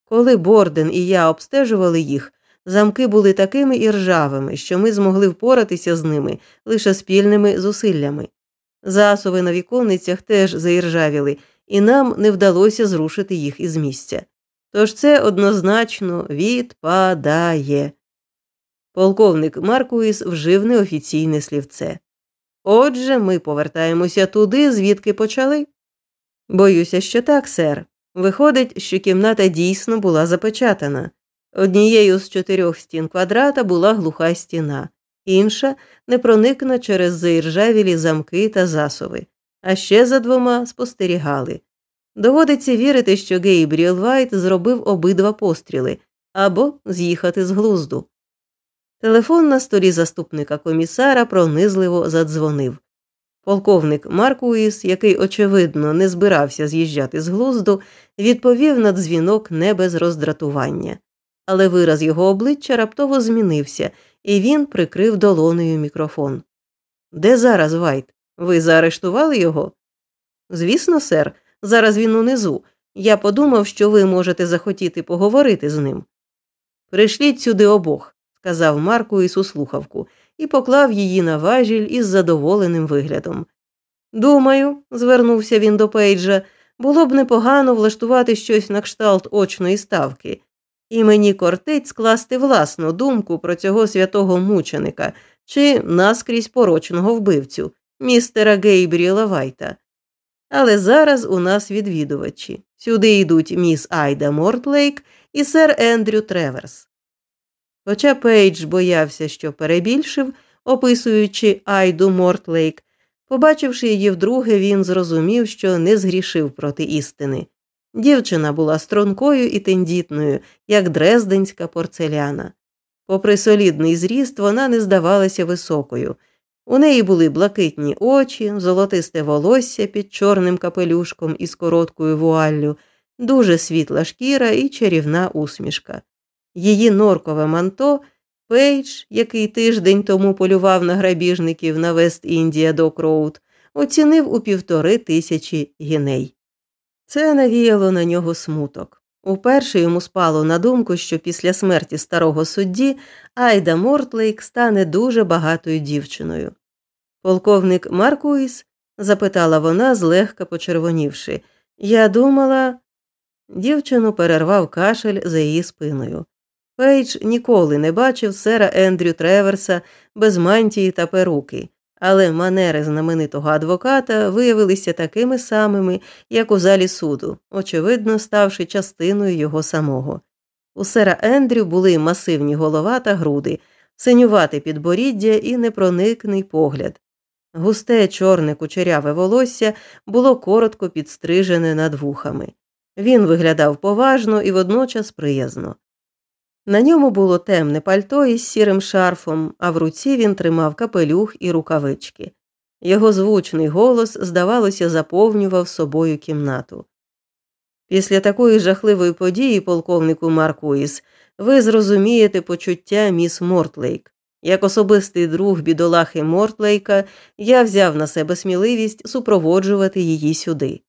Коли Борден і я обстежували їх, замки були такими іржавими, що ми змогли впоратися з ними лише спільними зусиллями. Засови на віконницях теж заіржавіли, і нам не вдалося зрушити їх із місця. Тож це однозначно відпадає. Полковник Маркуїс вжив неофіційне слівце. Отже, ми повертаємося туди, звідки почали. Боюся, що так, сер. Виходить, що кімната дійсно була запечатана. Однією з чотирьох стін квадрата була глуха стіна, інша непроникна через заіржавілі замки та засови, а ще за двома спостерігали. Доводиться вірити, що Гейбріел Вайт зробив обидва постріли або з'їхати з глузду. Телефон на столі заступника комісара пронизливо задзвонив. Полковник Маркуїс, який, очевидно, не збирався з'їжджати з глузду, відповів на дзвінок не без роздратування, але вираз його обличчя раптово змінився, і він прикрив долонею мікрофон. Де зараз Вайт? Ви заарештували його? Звісно, сер, зараз він унизу. Я подумав, що ви можете захотіти поговорити з ним. Прийшліть сюди обох сказав Маркуїс у слухавку і поклав її на важіль із задоволеним виглядом. Думаю, звернувся він до Пейджа, було б непогано влаштувати щось на кшталт очної ставки, і мені кортить скласти власну думку про цього святого мученика чи наскрізь порочного вбивцю, містера Гейбріела Вайта. Але зараз у нас відвідувачі. Сюди йдуть міс Айда Мортлейк і сер Ендрю Треверс. Хоча Пейдж боявся, що перебільшив, описуючи Айду Мортлейк, побачивши її вдруге, він зрозумів, що не згрішив проти істини. Дівчина була стрункою і тендітною, як дрезденська порцеляна. Попри солідний зріст, вона не здавалася високою. У неї були блакитні очі, золотисте волосся під чорним капелюшком із короткою вуаллю, дуже світла шкіра і чарівна усмішка. Її норкове манто, Пейдж, який тиждень тому полював на грабіжників на Вест Індія Док-Роуд, оцінив у півтори тисячі гіней. Це навіяло на нього смуток. Уперше йому спало на думку, що після смерті старого судді Айда Мортлейк стане дуже багатою дівчиною. Полковник Маркуїс? запитала вона, злегка почервонівши. Я думала. Дівчину перервав кашель за її спиною. Пейдж ніколи не бачив сера Ендрю Треверса без мантії та перуки, але манери знаменитого адвоката виявилися такими самими, як у залі суду, очевидно, ставши частиною його самого. У сера Ендрю були масивні голова та груди, синювате підборіддя і непроникний погляд. Густе чорне кучеряве волосся було коротко підстрижене над вухами. Він виглядав поважно і водночас приязно. На ньому було темне пальто із сірим шарфом, а в руці він тримав капелюх і рукавички. Його звучний голос, здавалося, заповнював собою кімнату. Після такої жахливої події, полковнику Маркуїс, ви зрозумієте почуття міс Мортлейк. Як особистий друг бідолахи Мортлейка, я взяв на себе сміливість супроводжувати її сюди.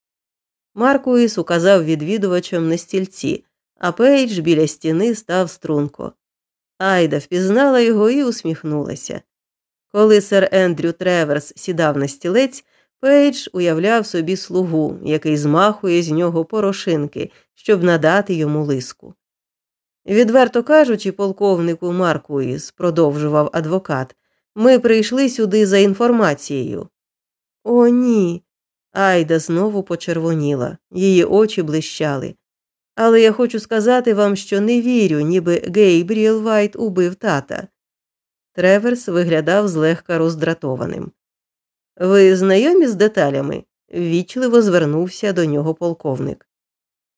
Маркуїс указав відвідувачам на стільці, а Пейдж біля стіни став струнко. Айда впізнала його і усміхнулася. Коли сер Ендрю Треверс сідав на стілець, Пейдж уявляв собі слугу, який змахує з нього порошинки, щоб надати йому лиску. Відверто кажучи, полковнику Маркуїс, продовжував адвокат, ми прийшли сюди за інформацією. О, ні. Айда знову почервоніла, її очі блищали. Але я хочу сказати вам, що не вірю, ніби Гейбріел Вайт убив тата. Треверс виглядав злегка роздратованим. Ви знайомі з деталями? ввічливо звернувся до нього полковник.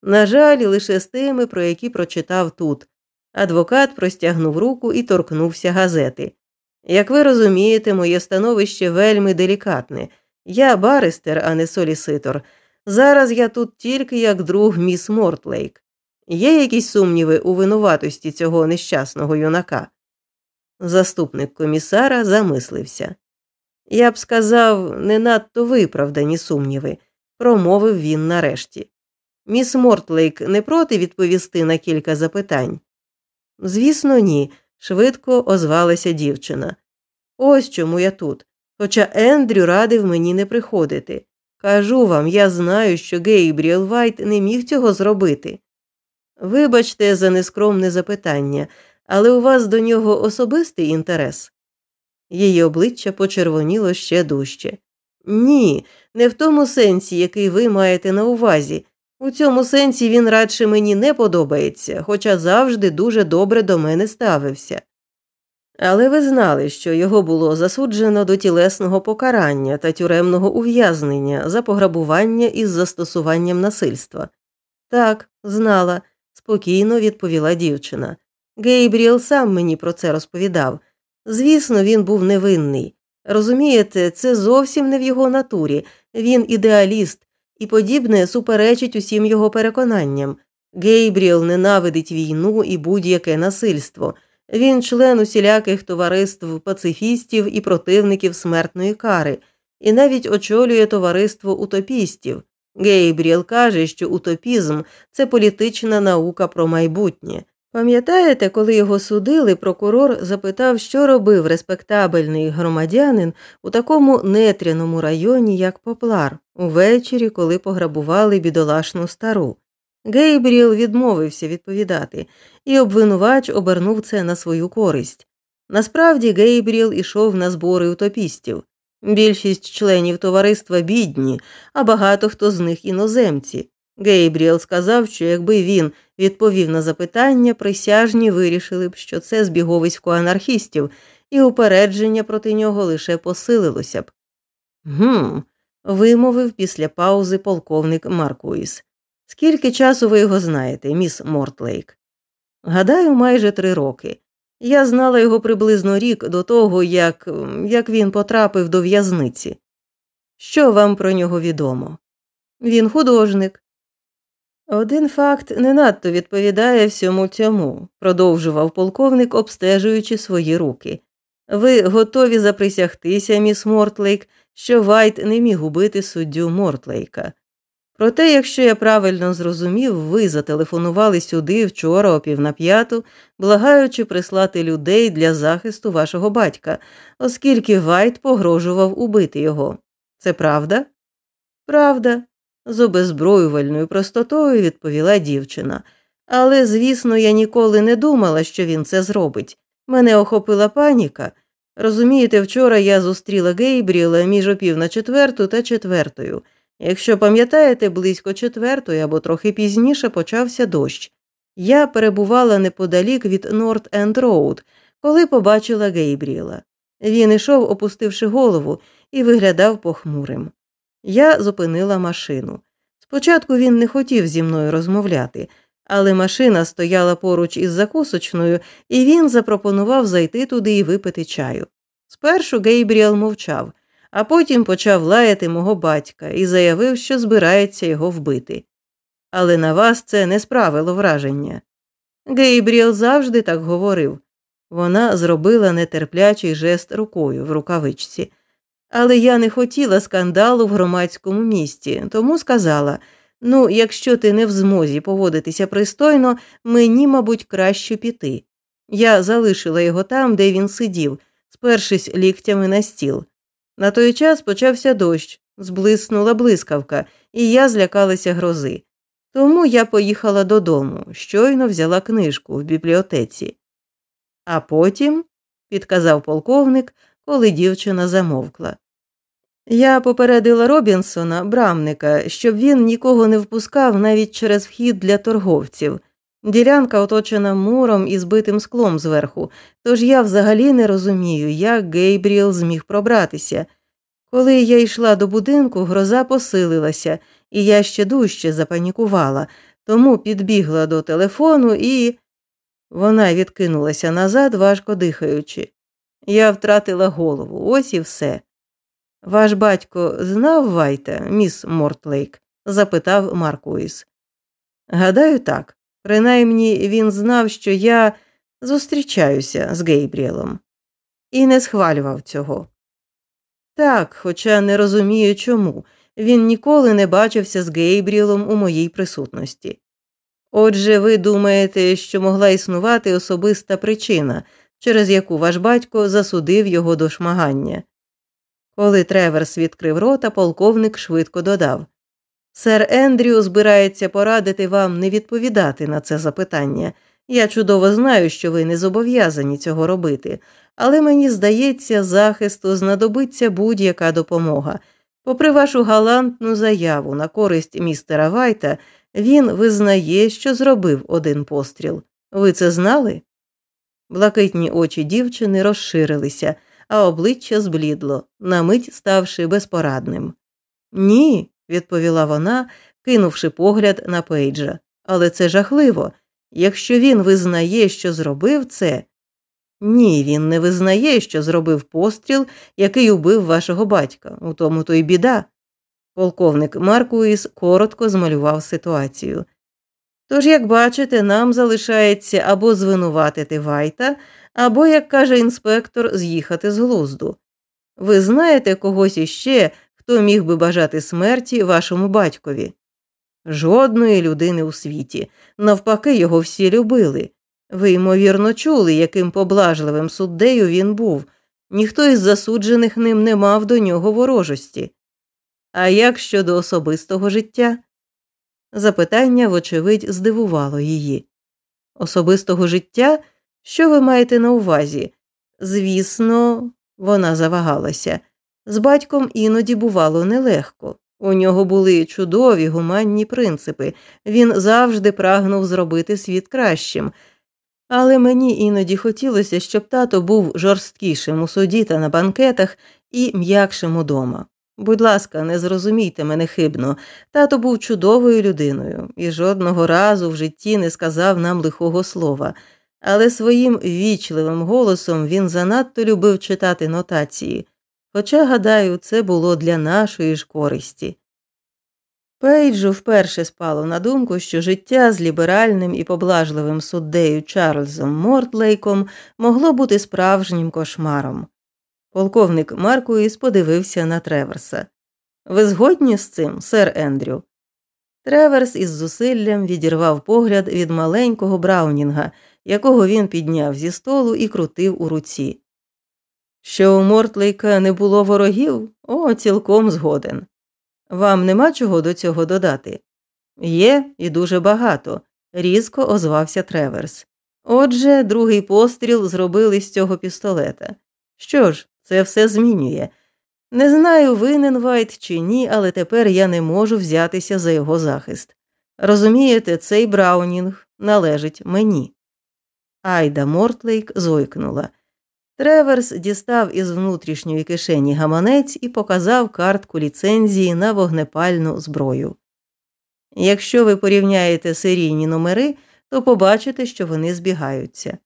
На жаль, лише з тими, про які прочитав тут. Адвокат простягнув руку і торкнувся газети. Як ви розумієте, моє становище вельми делікатне. Я баристер, а не соліситор. Зараз я тут тільки як друг міс Мортлейк. Є якісь сумніви у винуватості цього нещасного юнака? Заступник комісара замислився. Я б сказав, не надто виправдані сумніви, промовив він нарешті. Міс Мортлейк не проти відповісти на кілька запитань? Звісно, ні, швидко озвалася дівчина. Ось чому я тут. Хоча Ендрю радив мені не приходити. Кажу вам, я знаю, що Гейбріел Вайт не міг цього зробити. Вибачте за нескромне запитання, але у вас до нього особистий інтерес. Її обличчя почервоніло ще дужче. Ні, не в тому сенсі, який ви маєте на увазі. У цьому сенсі він радше мені не подобається, хоча завжди дуже добре до мене ставився. Але ви знали, що його було засуджено до тілесного покарання та тюремного ув'язнення за пограбування із застосуванням насильства. Так, знала, спокійно відповіла дівчина. Гейбріел сам мені про це розповідав. Звісно, він був невинний. Розумієте, це зовсім не в його натурі, він ідеаліст, і подібне суперечить усім його переконанням. Гейбріел ненавидить війну і будь-яке насильство. Він член усіляких товариств пацифістів і противників смертної кари, і навіть очолює товариство утопістів. Гейбріел каже, що утопізм це політична наука про майбутнє. Пам'ятаєте, коли його судили, прокурор запитав, що робив респектабельний громадянин у такому нетряному районі, як Поплар, увечері, коли пограбували бідолашну стару. Гейбріел відмовився відповідати, і обвинувач обернув це на свою користь. Насправді Гейбріел ішов на збори утопістів. Більшість членів товариства бідні, а багато хто з них іноземці. Гейбріел сказав, що якби він відповів на запитання, присяжні вирішили б, що це збіговисько анархістів, і упередження проти нього лише посилилося б. Гм, вимовив після паузи полковник Маркуїс. Скільки часу ви його знаєте, міс Мортлейк? Гадаю, майже три роки. Я знала його приблизно рік до того, як, як він потрапив до в'язниці. Що вам про нього відомо? Він художник. Один факт не надто відповідає всьому цьому, продовжував полковник, обстежуючи свої руки. Ви готові заприсягтися, міс Мортлейк, що Вайт не міг убити суддю Мортлейка. Проте, якщо я правильно зрозумів, ви зателефонували сюди вчора о пів на п'яту, благаючи прислати людей для захисту вашого батька, оскільки Вайт погрожував убити його. Це правда? Правда, з обезброювальною простотою відповіла дівчина. Але, звісно, я ніколи не думала, що він це зробить. Мене охопила паніка. Розумієте, вчора я зустріла Гейбріла між опів на четверту та четвертою. Якщо пам'ятаєте, близько четвертої або трохи пізніше почався дощ. Я перебувала неподалік від Норт Енд Роуд, коли побачила Гейбріела. Він ішов, опустивши голову, і виглядав похмурим. Я зупинила машину. Спочатку він не хотів зі мною розмовляти, але машина стояла поруч із закусочною, і він запропонував зайти туди і випити чаю. Спершу Гейбріел мовчав, а потім почав лаяти мого батька і заявив, що збирається його вбити. Але на вас це не справило враження. Гейбріел завжди так говорив. Вона зробила нетерплячий жест рукою в рукавичці. Але я не хотіла скандалу в громадському місті, тому сказала ну, якщо ти не в змозі поводитися пристойно, мені, мабуть, краще піти. Я залишила його там, де він сидів, спершись ліктями на стіл. На той час почався дощ, зблиснула блискавка, і я злякалася грози. Тому я поїхала додому, щойно взяла книжку в бібліотеці. А потім, підказав полковник, коли дівчина замовкла. Я попередила Робінсона, брамника, щоб він нікого не впускав навіть через вхід для торговців. Ділянка оточена муром і збитим склом зверху, тож я взагалі не розумію, як Гейбріел зміг пробратися. Коли я йшла до будинку, гроза посилилася, і я ще дужче запанікувала, тому підбігла до телефону і. Вона відкинулася назад, важко дихаючи. Я втратила голову, ось і все. Ваш батько знав Вайта, міс Мортлейк? запитав Маркуїс. Гадаю, так. Принаймні він знав, що я зустрічаюся з Гейбріелом, і не схвалював цього. Так, хоча не розумію чому, він ніколи не бачився з Гейбріелом у моїй присутності. Отже, ви думаєте, що могла існувати особиста причина, через яку ваш батько засудив його до шмагання. Коли Треверс відкрив рота, полковник швидко додав Сер Ендрю збирається порадити вам не відповідати на це запитання. Я чудово знаю, що ви не зобов'язані цього робити, але мені здається, захисту знадобиться будь-яка допомога. Попри вашу галантну заяву на користь містера Вайта, він визнає, що зробив один постріл. Ви це знали? Блакитні очі дівчини розширилися, а обличчя зблідло, на мить ставши безпорадним. Ні, відповіла вона, кинувши погляд на Пейджа. Але це жахливо. Якщо він визнає, що зробив це. Ні, він не визнає, що зробив постріл, який убив вашого батька. У тому то й біда. Полковник Маркуїс коротко змалював ситуацію. Тож, як бачите, нам залишається або звинуватити Вайта, або, як каже інспектор, з'їхати з глузду. Ви знаєте когось іще, хто міг би бажати смерті вашому батькові? Жодної людини у світі. Навпаки, його всі любили. Ви, ймовірно, чули, яким поблажливим суддею він був. Ніхто із засуджених ним не мав до нього ворожості. А як щодо особистого життя? Запитання, вочевидь, здивувало її. Особистого життя? Що ви маєте на увазі? Звісно, вона завагалася. З батьком іноді бувало нелегко. У нього були чудові гуманні принципи, він завжди прагнув зробити світ кращим. Але мені іноді хотілося, щоб тато був жорсткішим у суді та на банкетах і м'якшим удома. Будь ласка, не зрозумійте мене хибно, тато був чудовою людиною і жодного разу в житті не сказав нам лихого слова, але своїм вічливим голосом він занадто любив читати нотації, хоча, гадаю, це було для нашої ж користі. Пейджу вперше спало на думку, що життя з ліберальним і поблажливим суддею Чарльзом Мортлейком могло бути справжнім кошмаром. Полковник Маркуїс подивився на Треверса. Ви згодні з цим, сер Ендрю? Треверс із зусиллям відірвав погляд від маленького Браунінга, якого він підняв зі столу і крутив у руці. Що у Мортлейка не було ворогів? О, цілком згоден. Вам нема чого до цього додати? Є і дуже багато, різко озвався Треверс. Отже, другий постріл зробили з цього пістолета. Що ж, це все змінює. Не знаю, винен Вайт чи ні, але тепер я не можу взятися за його захист. Розумієте, цей Браунінг належить мені. Айда Мортлейк зойкнула. Треверс дістав із внутрішньої кишені гаманець і показав картку ліцензії на вогнепальну зброю. Якщо ви порівняєте серійні номери, то побачите, що вони збігаються.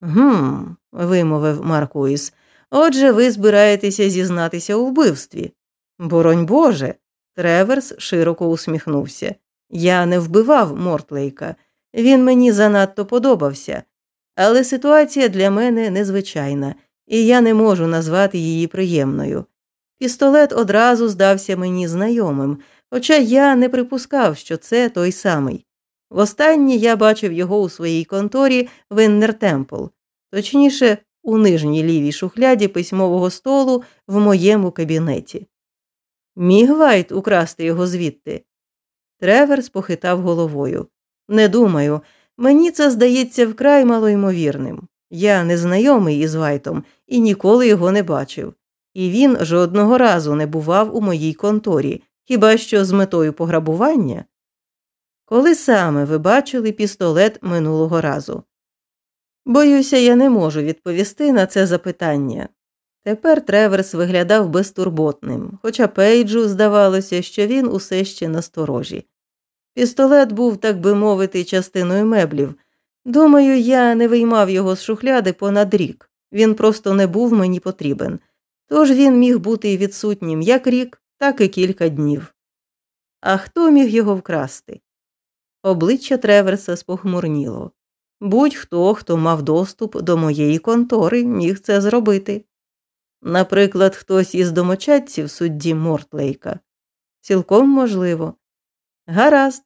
Гм, вимовив Маркуїс. Отже, ви збираєтеся зізнатися у вбивстві. Боронь Боже. Треверс широко усміхнувся. Я не вбивав Мортлейка, він мені занадто подобався, але ситуація для мене незвичайна, і я не можу назвати її приємною. Пістолет одразу здався мені знайомим, хоча я не припускав, що це той самий. Востаннє я бачив його у своїй конторі в Іннер-Темпл, точніше, у нижній лівій шухляді письмового столу в моєму кабінеті. Міг Вайт украсти його звідти. Треверс похитав головою. Не думаю, мені це здається вкрай малоймовірним. Я не знайомий із Вайтом і ніколи його не бачив, і він жодного разу не бував у моїй конторі, хіба що з метою пограбування. Коли саме ви бачили пістолет минулого разу? Боюся, я не можу відповісти на це запитання. Тепер Треверс виглядав безтурботним, хоча Пейджу здавалося, що він усе ще насторожі. Пістолет був, так би мовити, частиною меблів. Думаю, я не виймав його з шухляди понад рік, він просто не був мені потрібен, тож він міг бути відсутнім як рік, так і кілька днів. А хто міг його вкрасти? Обличчя Треверса спохмурніло. Будь-хто, хто мав доступ до моєї контори, міг це зробити. Наприклад, хтось із домочадців судді Мортлейка. Цілком можливо. Гаразд,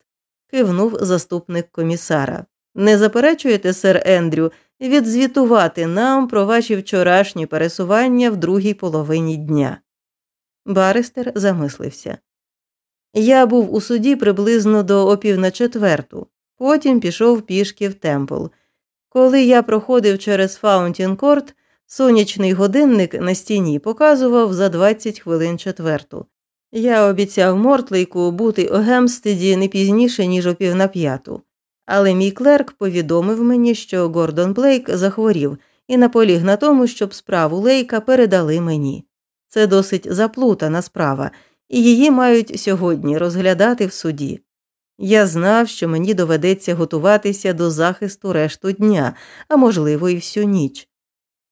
кивнув заступник комісара. Не заперечуєте, сер Ендрю, відзвітувати нам про ваші вчорашні пересування в другій половині дня. Баристер замислився. Я був у суді приблизно до опів на четверту, потім пішов пішки в Темпл. Коли я проходив через Фаунтін Корт, сонячний годинник на стіні показував за 20 хвилин четверту. Я обіцяв Мортлейку бути у Гемстеді не пізніше, ніж о пів на п'яту, але мій клерк повідомив мені, що Гордон Блейк захворів і наполіг на тому, щоб справу Лейка передали мені. Це досить заплутана справа, і її мають сьогодні розглядати в суді. Я знав, що мені доведеться готуватися до захисту решту дня, а можливо, і всю ніч.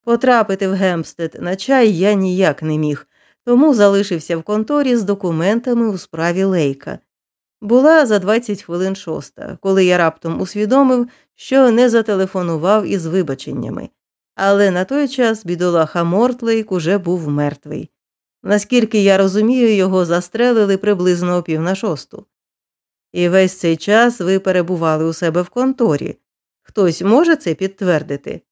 Потрапити в Гемстед на чай я ніяк не міг, тому залишився в конторі з документами у справі Лейка. Була за 20 хвилин шоста, коли я раптом усвідомив, що не зателефонував із вибаченнями, але на той час бідолаха Мортлейк уже був мертвий. Наскільки я розумію, його застрелили приблизно о пів на шосту. І весь цей час ви перебували у себе в конторі. Хтось може це підтвердити?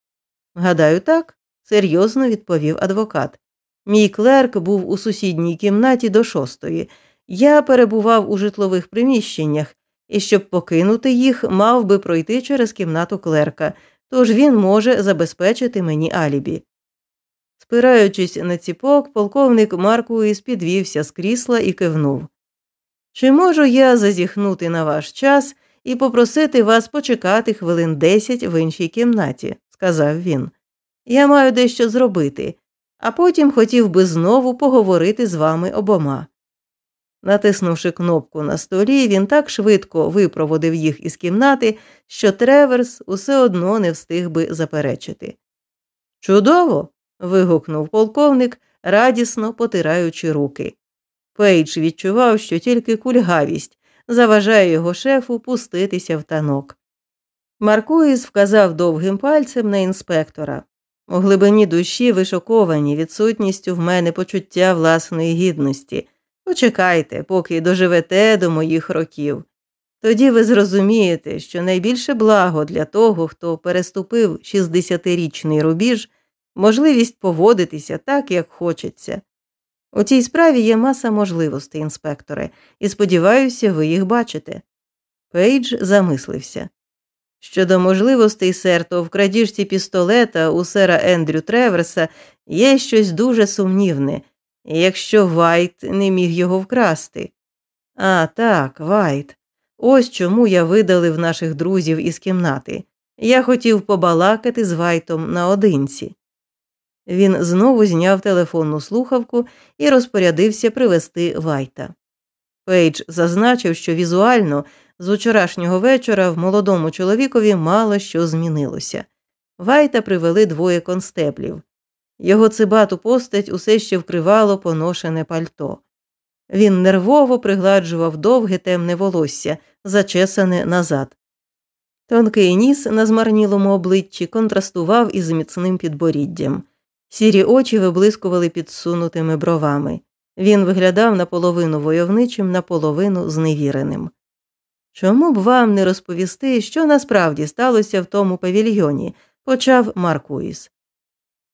Гадаю, так, серйозно відповів адвокат. Мій клерк був у сусідній кімнаті до шостої. Я перебував у житлових приміщеннях, і щоб покинути їх, мав би пройти через кімнату клерка, тож він може забезпечити мені алібі. Спираючись на ціпок, полковник Маркуїс підвівся з крісла і кивнув. Чи можу я зазіхнути на ваш час і попросити вас почекати хвилин десять в іншій кімнаті, сказав він. Я маю дещо зробити, а потім хотів би знову поговорити з вами обома. Натиснувши кнопку на столі, він так швидко випроводив їх із кімнати, що Треверс усе одно не встиг би заперечити. Чудово. вигукнув полковник, радісно потираючи руки. Пейдж відчував, що тільки кульгавість заважає його шефу пуститися в танок. Маркуїс вказав довгим пальцем на інспектора. У глибині душі ви шоковані відсутністю в мене почуття власної гідності. Почекайте, поки доживете до моїх років. Тоді ви зрозумієте, що найбільше благо для того, хто переступив 60-річний рубіж, можливість поводитися так, як хочеться. У цій справі є маса можливостей, інспекторе, і сподіваюся, ви їх бачите. Пейдж замислився. Щодо можливостей, сер, то в крадіжці пістолета у сера Ендрю Треверса є щось дуже сумнівне, якщо Вайт не міг його вкрасти. А так, Вайт. Ось чому я видалив наших друзів із кімнати. Я хотів побалакати з Вайтом наодинці. Він знову зняв телефонну слухавку і розпорядився привезти Вайта. Пейдж зазначив, що візуально з учорашнього вечора в молодому чоловікові мало що змінилося. Вайта привели двоє констеблів. Його цибату постать усе ще вкривало поношене пальто. Він нервово пригладжував довге темне волосся, зачесане назад. Тонкий ніс на змарнілому обличчі контрастував із міцним підборіддям. Сірі очі виблискували підсунутими бровами. Він виглядав наполовину войовничим, наполовину зневіреним. Чому б вам не розповісти, що насправді сталося в тому павільйоні? почав Маркуїс.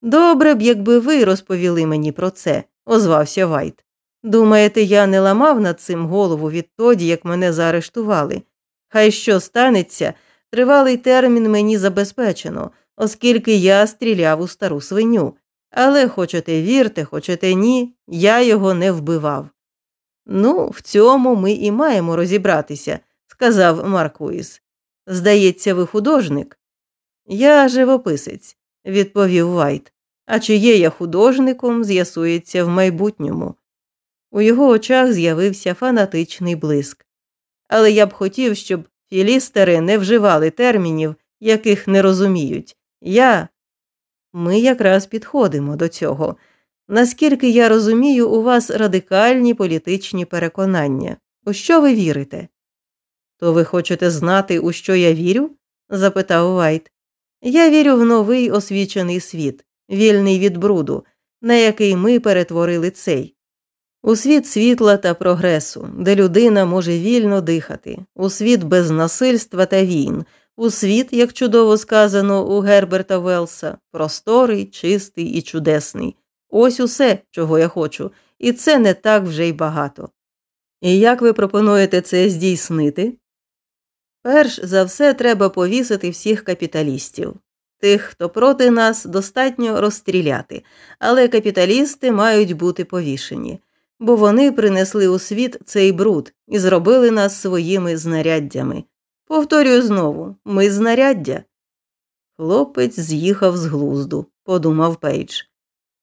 Добре б, якби ви розповіли мені про це, озвався Вайт. Думаєте, я не ламав над цим голову відтоді, як мене заарештували? Хай що станеться, тривалий термін мені забезпечено, оскільки я стріляв у стару свиню. Але хочете вірте, хочете ні, я його не вбивав. Ну, в цьому ми і маємо розібратися, сказав Маркуїс. Здається, ви художник. Я живописець, відповів Вайт. А чи є я художником, з'ясується в майбутньому. У його очах з'явився фанатичний блиск. Але я б хотів, щоб філістери не вживали термінів, яких не розуміють. Я. Ми якраз підходимо до цього. Наскільки я розумію, у вас радикальні політичні переконання. У що ви вірите? То ви хочете знати, у що я вірю? запитав Вайт. Я вірю в новий освічений світ, вільний від бруду, на який ми перетворили цей, у світ світла та прогресу, де людина може вільно дихати, у світ без насильства та війн, у світ, як чудово сказано у Герберта Велса, просторий, чистий і чудесний. Ось усе, чого я хочу, і це не так вже й багато. І як ви пропонуєте це здійснити? Перш за все, треба повісити всіх капіталістів. Тих, хто проти нас, достатньо розстріляти, але капіталісти мають бути повішені, бо вони принесли у світ цей бруд і зробили нас своїми знаряддями. Повторюю знову ми знаряддя. Хлопець з'їхав з глузду, подумав Пейдж.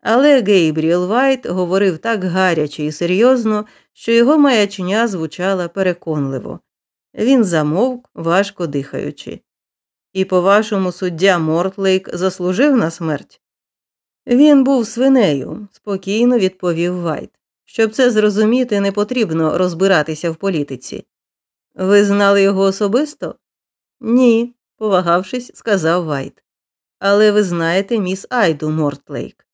Але Гейбріел Вайт говорив так гаряче і серйозно, що його маячня звучала переконливо. Він замовк, важко дихаючи. І, по-вашому, суддя Мортлейк заслужив на смерть? Він був свинею, спокійно відповів Вайт. Щоб це зрозуміти, не потрібно розбиратися в політиці. Ви знали його особисто? Ні, повагавшись, сказав Вайт. Але ви знаєте міс Айду Мортлейк.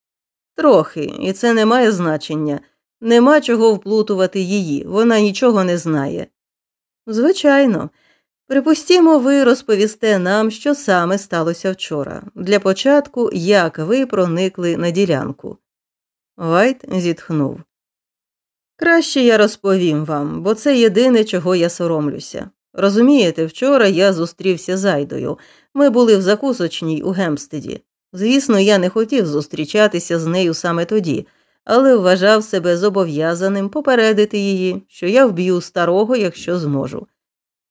Трохи, і це не має значення. Нема чого вплутувати її, вона нічого не знає. Звичайно, припустімо, ви розповісте нам, що саме сталося вчора. Для початку, як ви проникли на ділянку. Вайт зітхнув. Краще я розповім вам, бо це єдине, чого я соромлюся. Розумієте, вчора я зустрівся з Айдою. Ми були в закусочній у Гемстеді. Звісно, я не хотів зустрічатися з нею саме тоді, але вважав себе зобов'язаним попередити її, що я вб'ю старого, якщо зможу.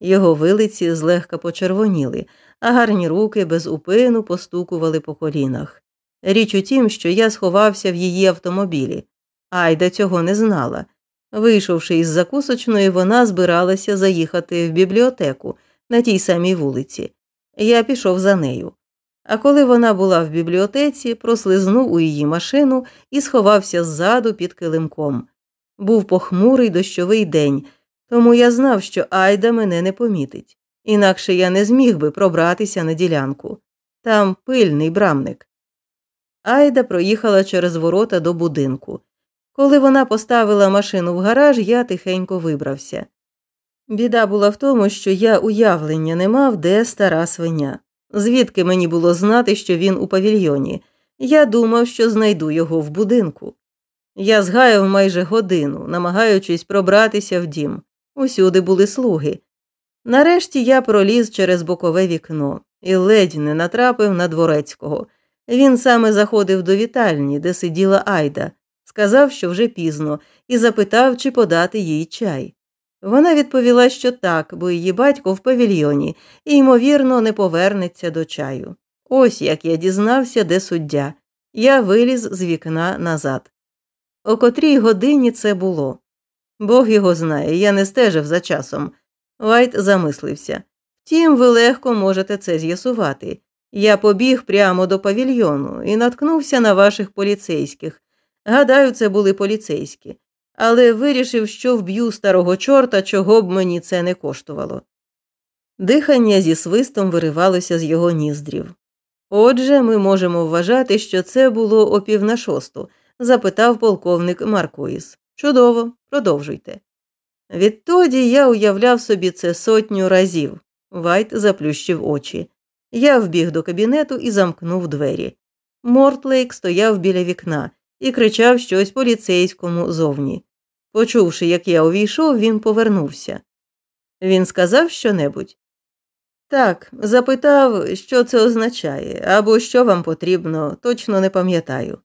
Його вилиці злегка почервоніли, а гарні руки без упину постукували по колінах. Річ у тім, що я сховався в її автомобілі. Айда цього не знала. Вийшовши із закусочної, вона збиралася заїхати в бібліотеку на тій самій вулиці. Я пішов за нею. А коли вона була в бібліотеці, прослизнув у її машину і сховався ззаду під килимком. Був похмурий дощовий день, тому я знав, що Айда мене не помітить, інакше я не зміг би пробратися на ділянку. Там пильний брамник. Айда проїхала через ворота до будинку. Коли вона поставила машину в гараж, я тихенько вибрався. Біда була в тому, що я уявлення не мав, де стара свиня. Звідки мені було знати, що він у павільйоні? Я думав, що знайду його в будинку. Я згаяв майже годину, намагаючись пробратися в дім. Усюди були слуги. Нарешті я проліз через бокове вікно і ледь не натрапив на дворецького. Він саме заходив до вітальні, де сиділа Айда, сказав, що вже пізно, і запитав, чи подати їй чай. Вона відповіла, що так, бо її батько в павільйоні і, ймовірно, не повернеться до чаю. Ось як я дізнався, де суддя. Я виліз з вікна назад. О котрій годині це було. Бог його знає, я не стежив за часом. Вайт замислився. Втім, ви легко можете це з'ясувати. Я побіг прямо до павільйону і наткнувся на ваших поліцейських. Гадаю, це були поліцейські, але вирішив, що вб'ю старого чорта, чого б мені це не коштувало. Дихання зі свистом виривалося з його ніздрів. Отже, ми можемо вважати, що це було о пів на шосту, запитав полковник Маркуїс. Чудово, продовжуйте. Відтоді я уявляв собі це сотню разів. Вайт заплющив очі. Я вбіг до кабінету і замкнув двері. Мортлейк стояв біля вікна і кричав щось поліцейському зовні. Почувши, як я увійшов, він повернувся. Він сказав що-небудь. Так, запитав, що це означає, або що вам потрібно, точно не пам'ятаю.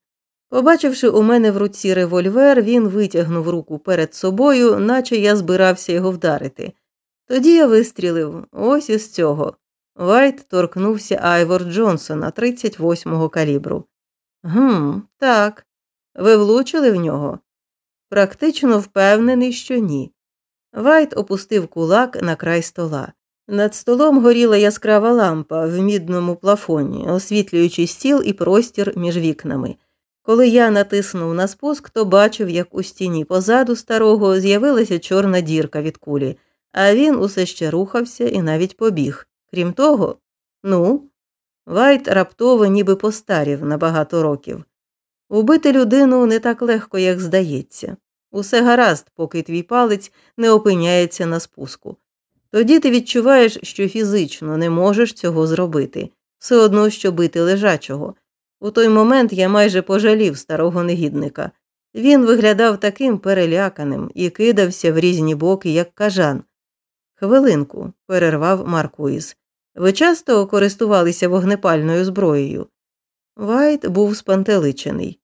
Побачивши у мене в руці револьвер, він витягнув руку перед собою, наче я збирався його вдарити. Тоді я вистрілив ось із цього. Вайт торкнувся Айвор Джонсона 38-го калібру. Гм, так. Ви влучили в нього? Практично впевнений, що ні. Вайт опустив кулак на край стола. Над столом горіла яскрава лампа в мідному плафоні, освітлюючи стіл і простір між вікнами. Коли я натиснув на спуск, то бачив, як у стіні позаду старого з'явилася чорна дірка від кулі, а він усе ще рухався і навіть побіг. Крім того, ну, Вайт раптово ніби постарів на багато років. Убити людину не так легко, як здається. Усе гаразд, поки твій палець не опиняється на спуску. Тоді ти відчуваєш, що фізично не можеш цього зробити, все одно що бити лежачого. У той момент я майже пожалів старого негідника. Він виглядав таким переляканим і кидався в різні боки, як кажан. Хвилинку, перервав Маркуїс. Ви часто користувалися вогнепальною зброєю? Вайт був спантеличений.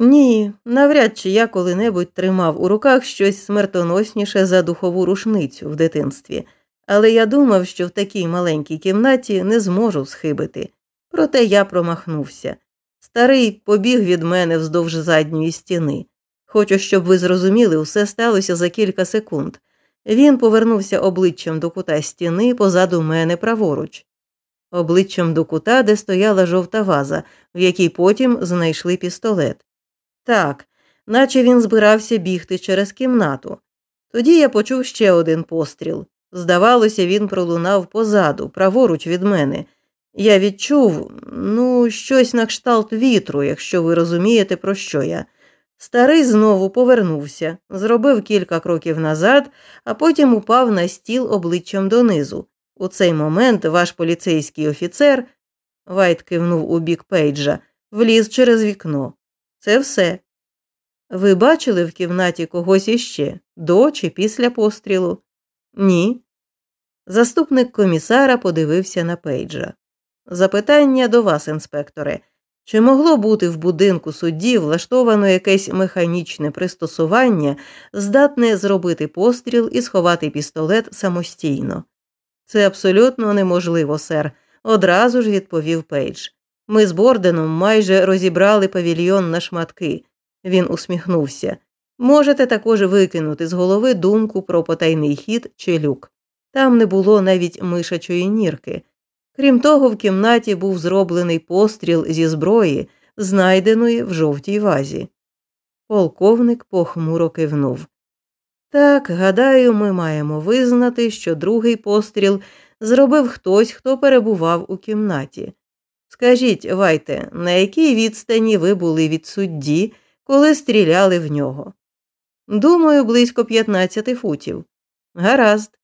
Ні, навряд чи я коли-небудь тримав у руках щось смертоносніше за духову рушницю в дитинстві, але я думав, що в такій маленькій кімнаті не зможу схибити. Проте я промахнувся. Старий побіг від мене вздовж задньої стіни. Хочу, щоб ви зрозуміли, усе сталося за кілька секунд. Він повернувся обличчям до кута стіни позаду мене праворуч, обличчям до кута, де стояла жовта ваза, в якій потім знайшли пістолет. Так, наче він збирався бігти через кімнату. Тоді я почув ще один постріл. Здавалося, він пролунав позаду, праворуч від мене. Я відчув, ну, щось на кшталт вітру, якщо ви розумієте, про що я. Старий знову повернувся, зробив кілька кроків назад, а потім упав на стіл обличчям донизу. У цей момент ваш поліцейський офіцер, Вайт кивнув у бік Пейджа, вліз через вікно. Це все. Ви бачили в кімнаті когось іще до чи після пострілу? Ні. Заступник комісара подивився на Пейджа. Запитання до вас, інспекторе. Чи могло бути в будинку судді влаштовано якесь механічне пристосування, здатне зробити постріл і сховати пістолет самостійно? Це абсолютно неможливо, сер, одразу ж відповів Пейдж. Ми з Борденом майже розібрали павільйон на шматки. Він усміхнувся. Можете також викинути з голови думку про потайний хід чи люк. Там не було навіть мишачої нірки. Крім того, в кімнаті був зроблений постріл зі зброї, знайденої в жовтій вазі. Полковник похмуро кивнув. Так, гадаю, ми маємо визнати, що другий постріл зробив хтось, хто перебував у кімнаті. Скажіть, Вайте, на якій відстані ви були від судді, коли стріляли в нього? Думаю, близько 15 футів. Гаразд.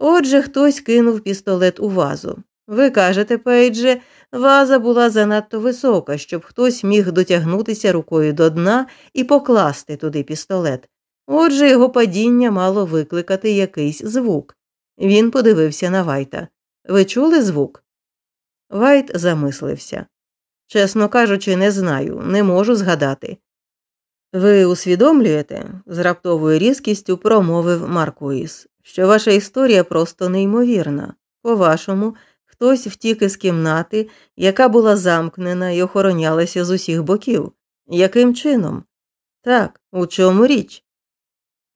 Отже, хтось кинув пістолет у вазу. Ви кажете, Пейдже, ваза була занадто висока, щоб хтось міг дотягнутися рукою до дна і покласти туди пістолет. Отже, його падіння мало викликати якийсь звук. Він подивився на Вайта. Ви чули звук? Вайт замислився. Чесно кажучи, не знаю, не можу згадати. Ви усвідомлюєте, з раптовою різкістю промовив Маркуїс, що ваша історія просто неймовірна. По вашому, хтось втік із кімнати, яка була замкнена і охоронялася з усіх боків. Яким чином? Так, у чому річ?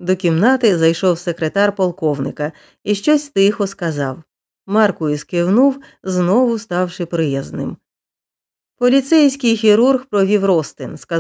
До кімнати зайшов секретар полковника і щось тихо сказав. Маркуїс кивнув, знову ставши приязним. Поліцейський хірург провів ростин, сказав.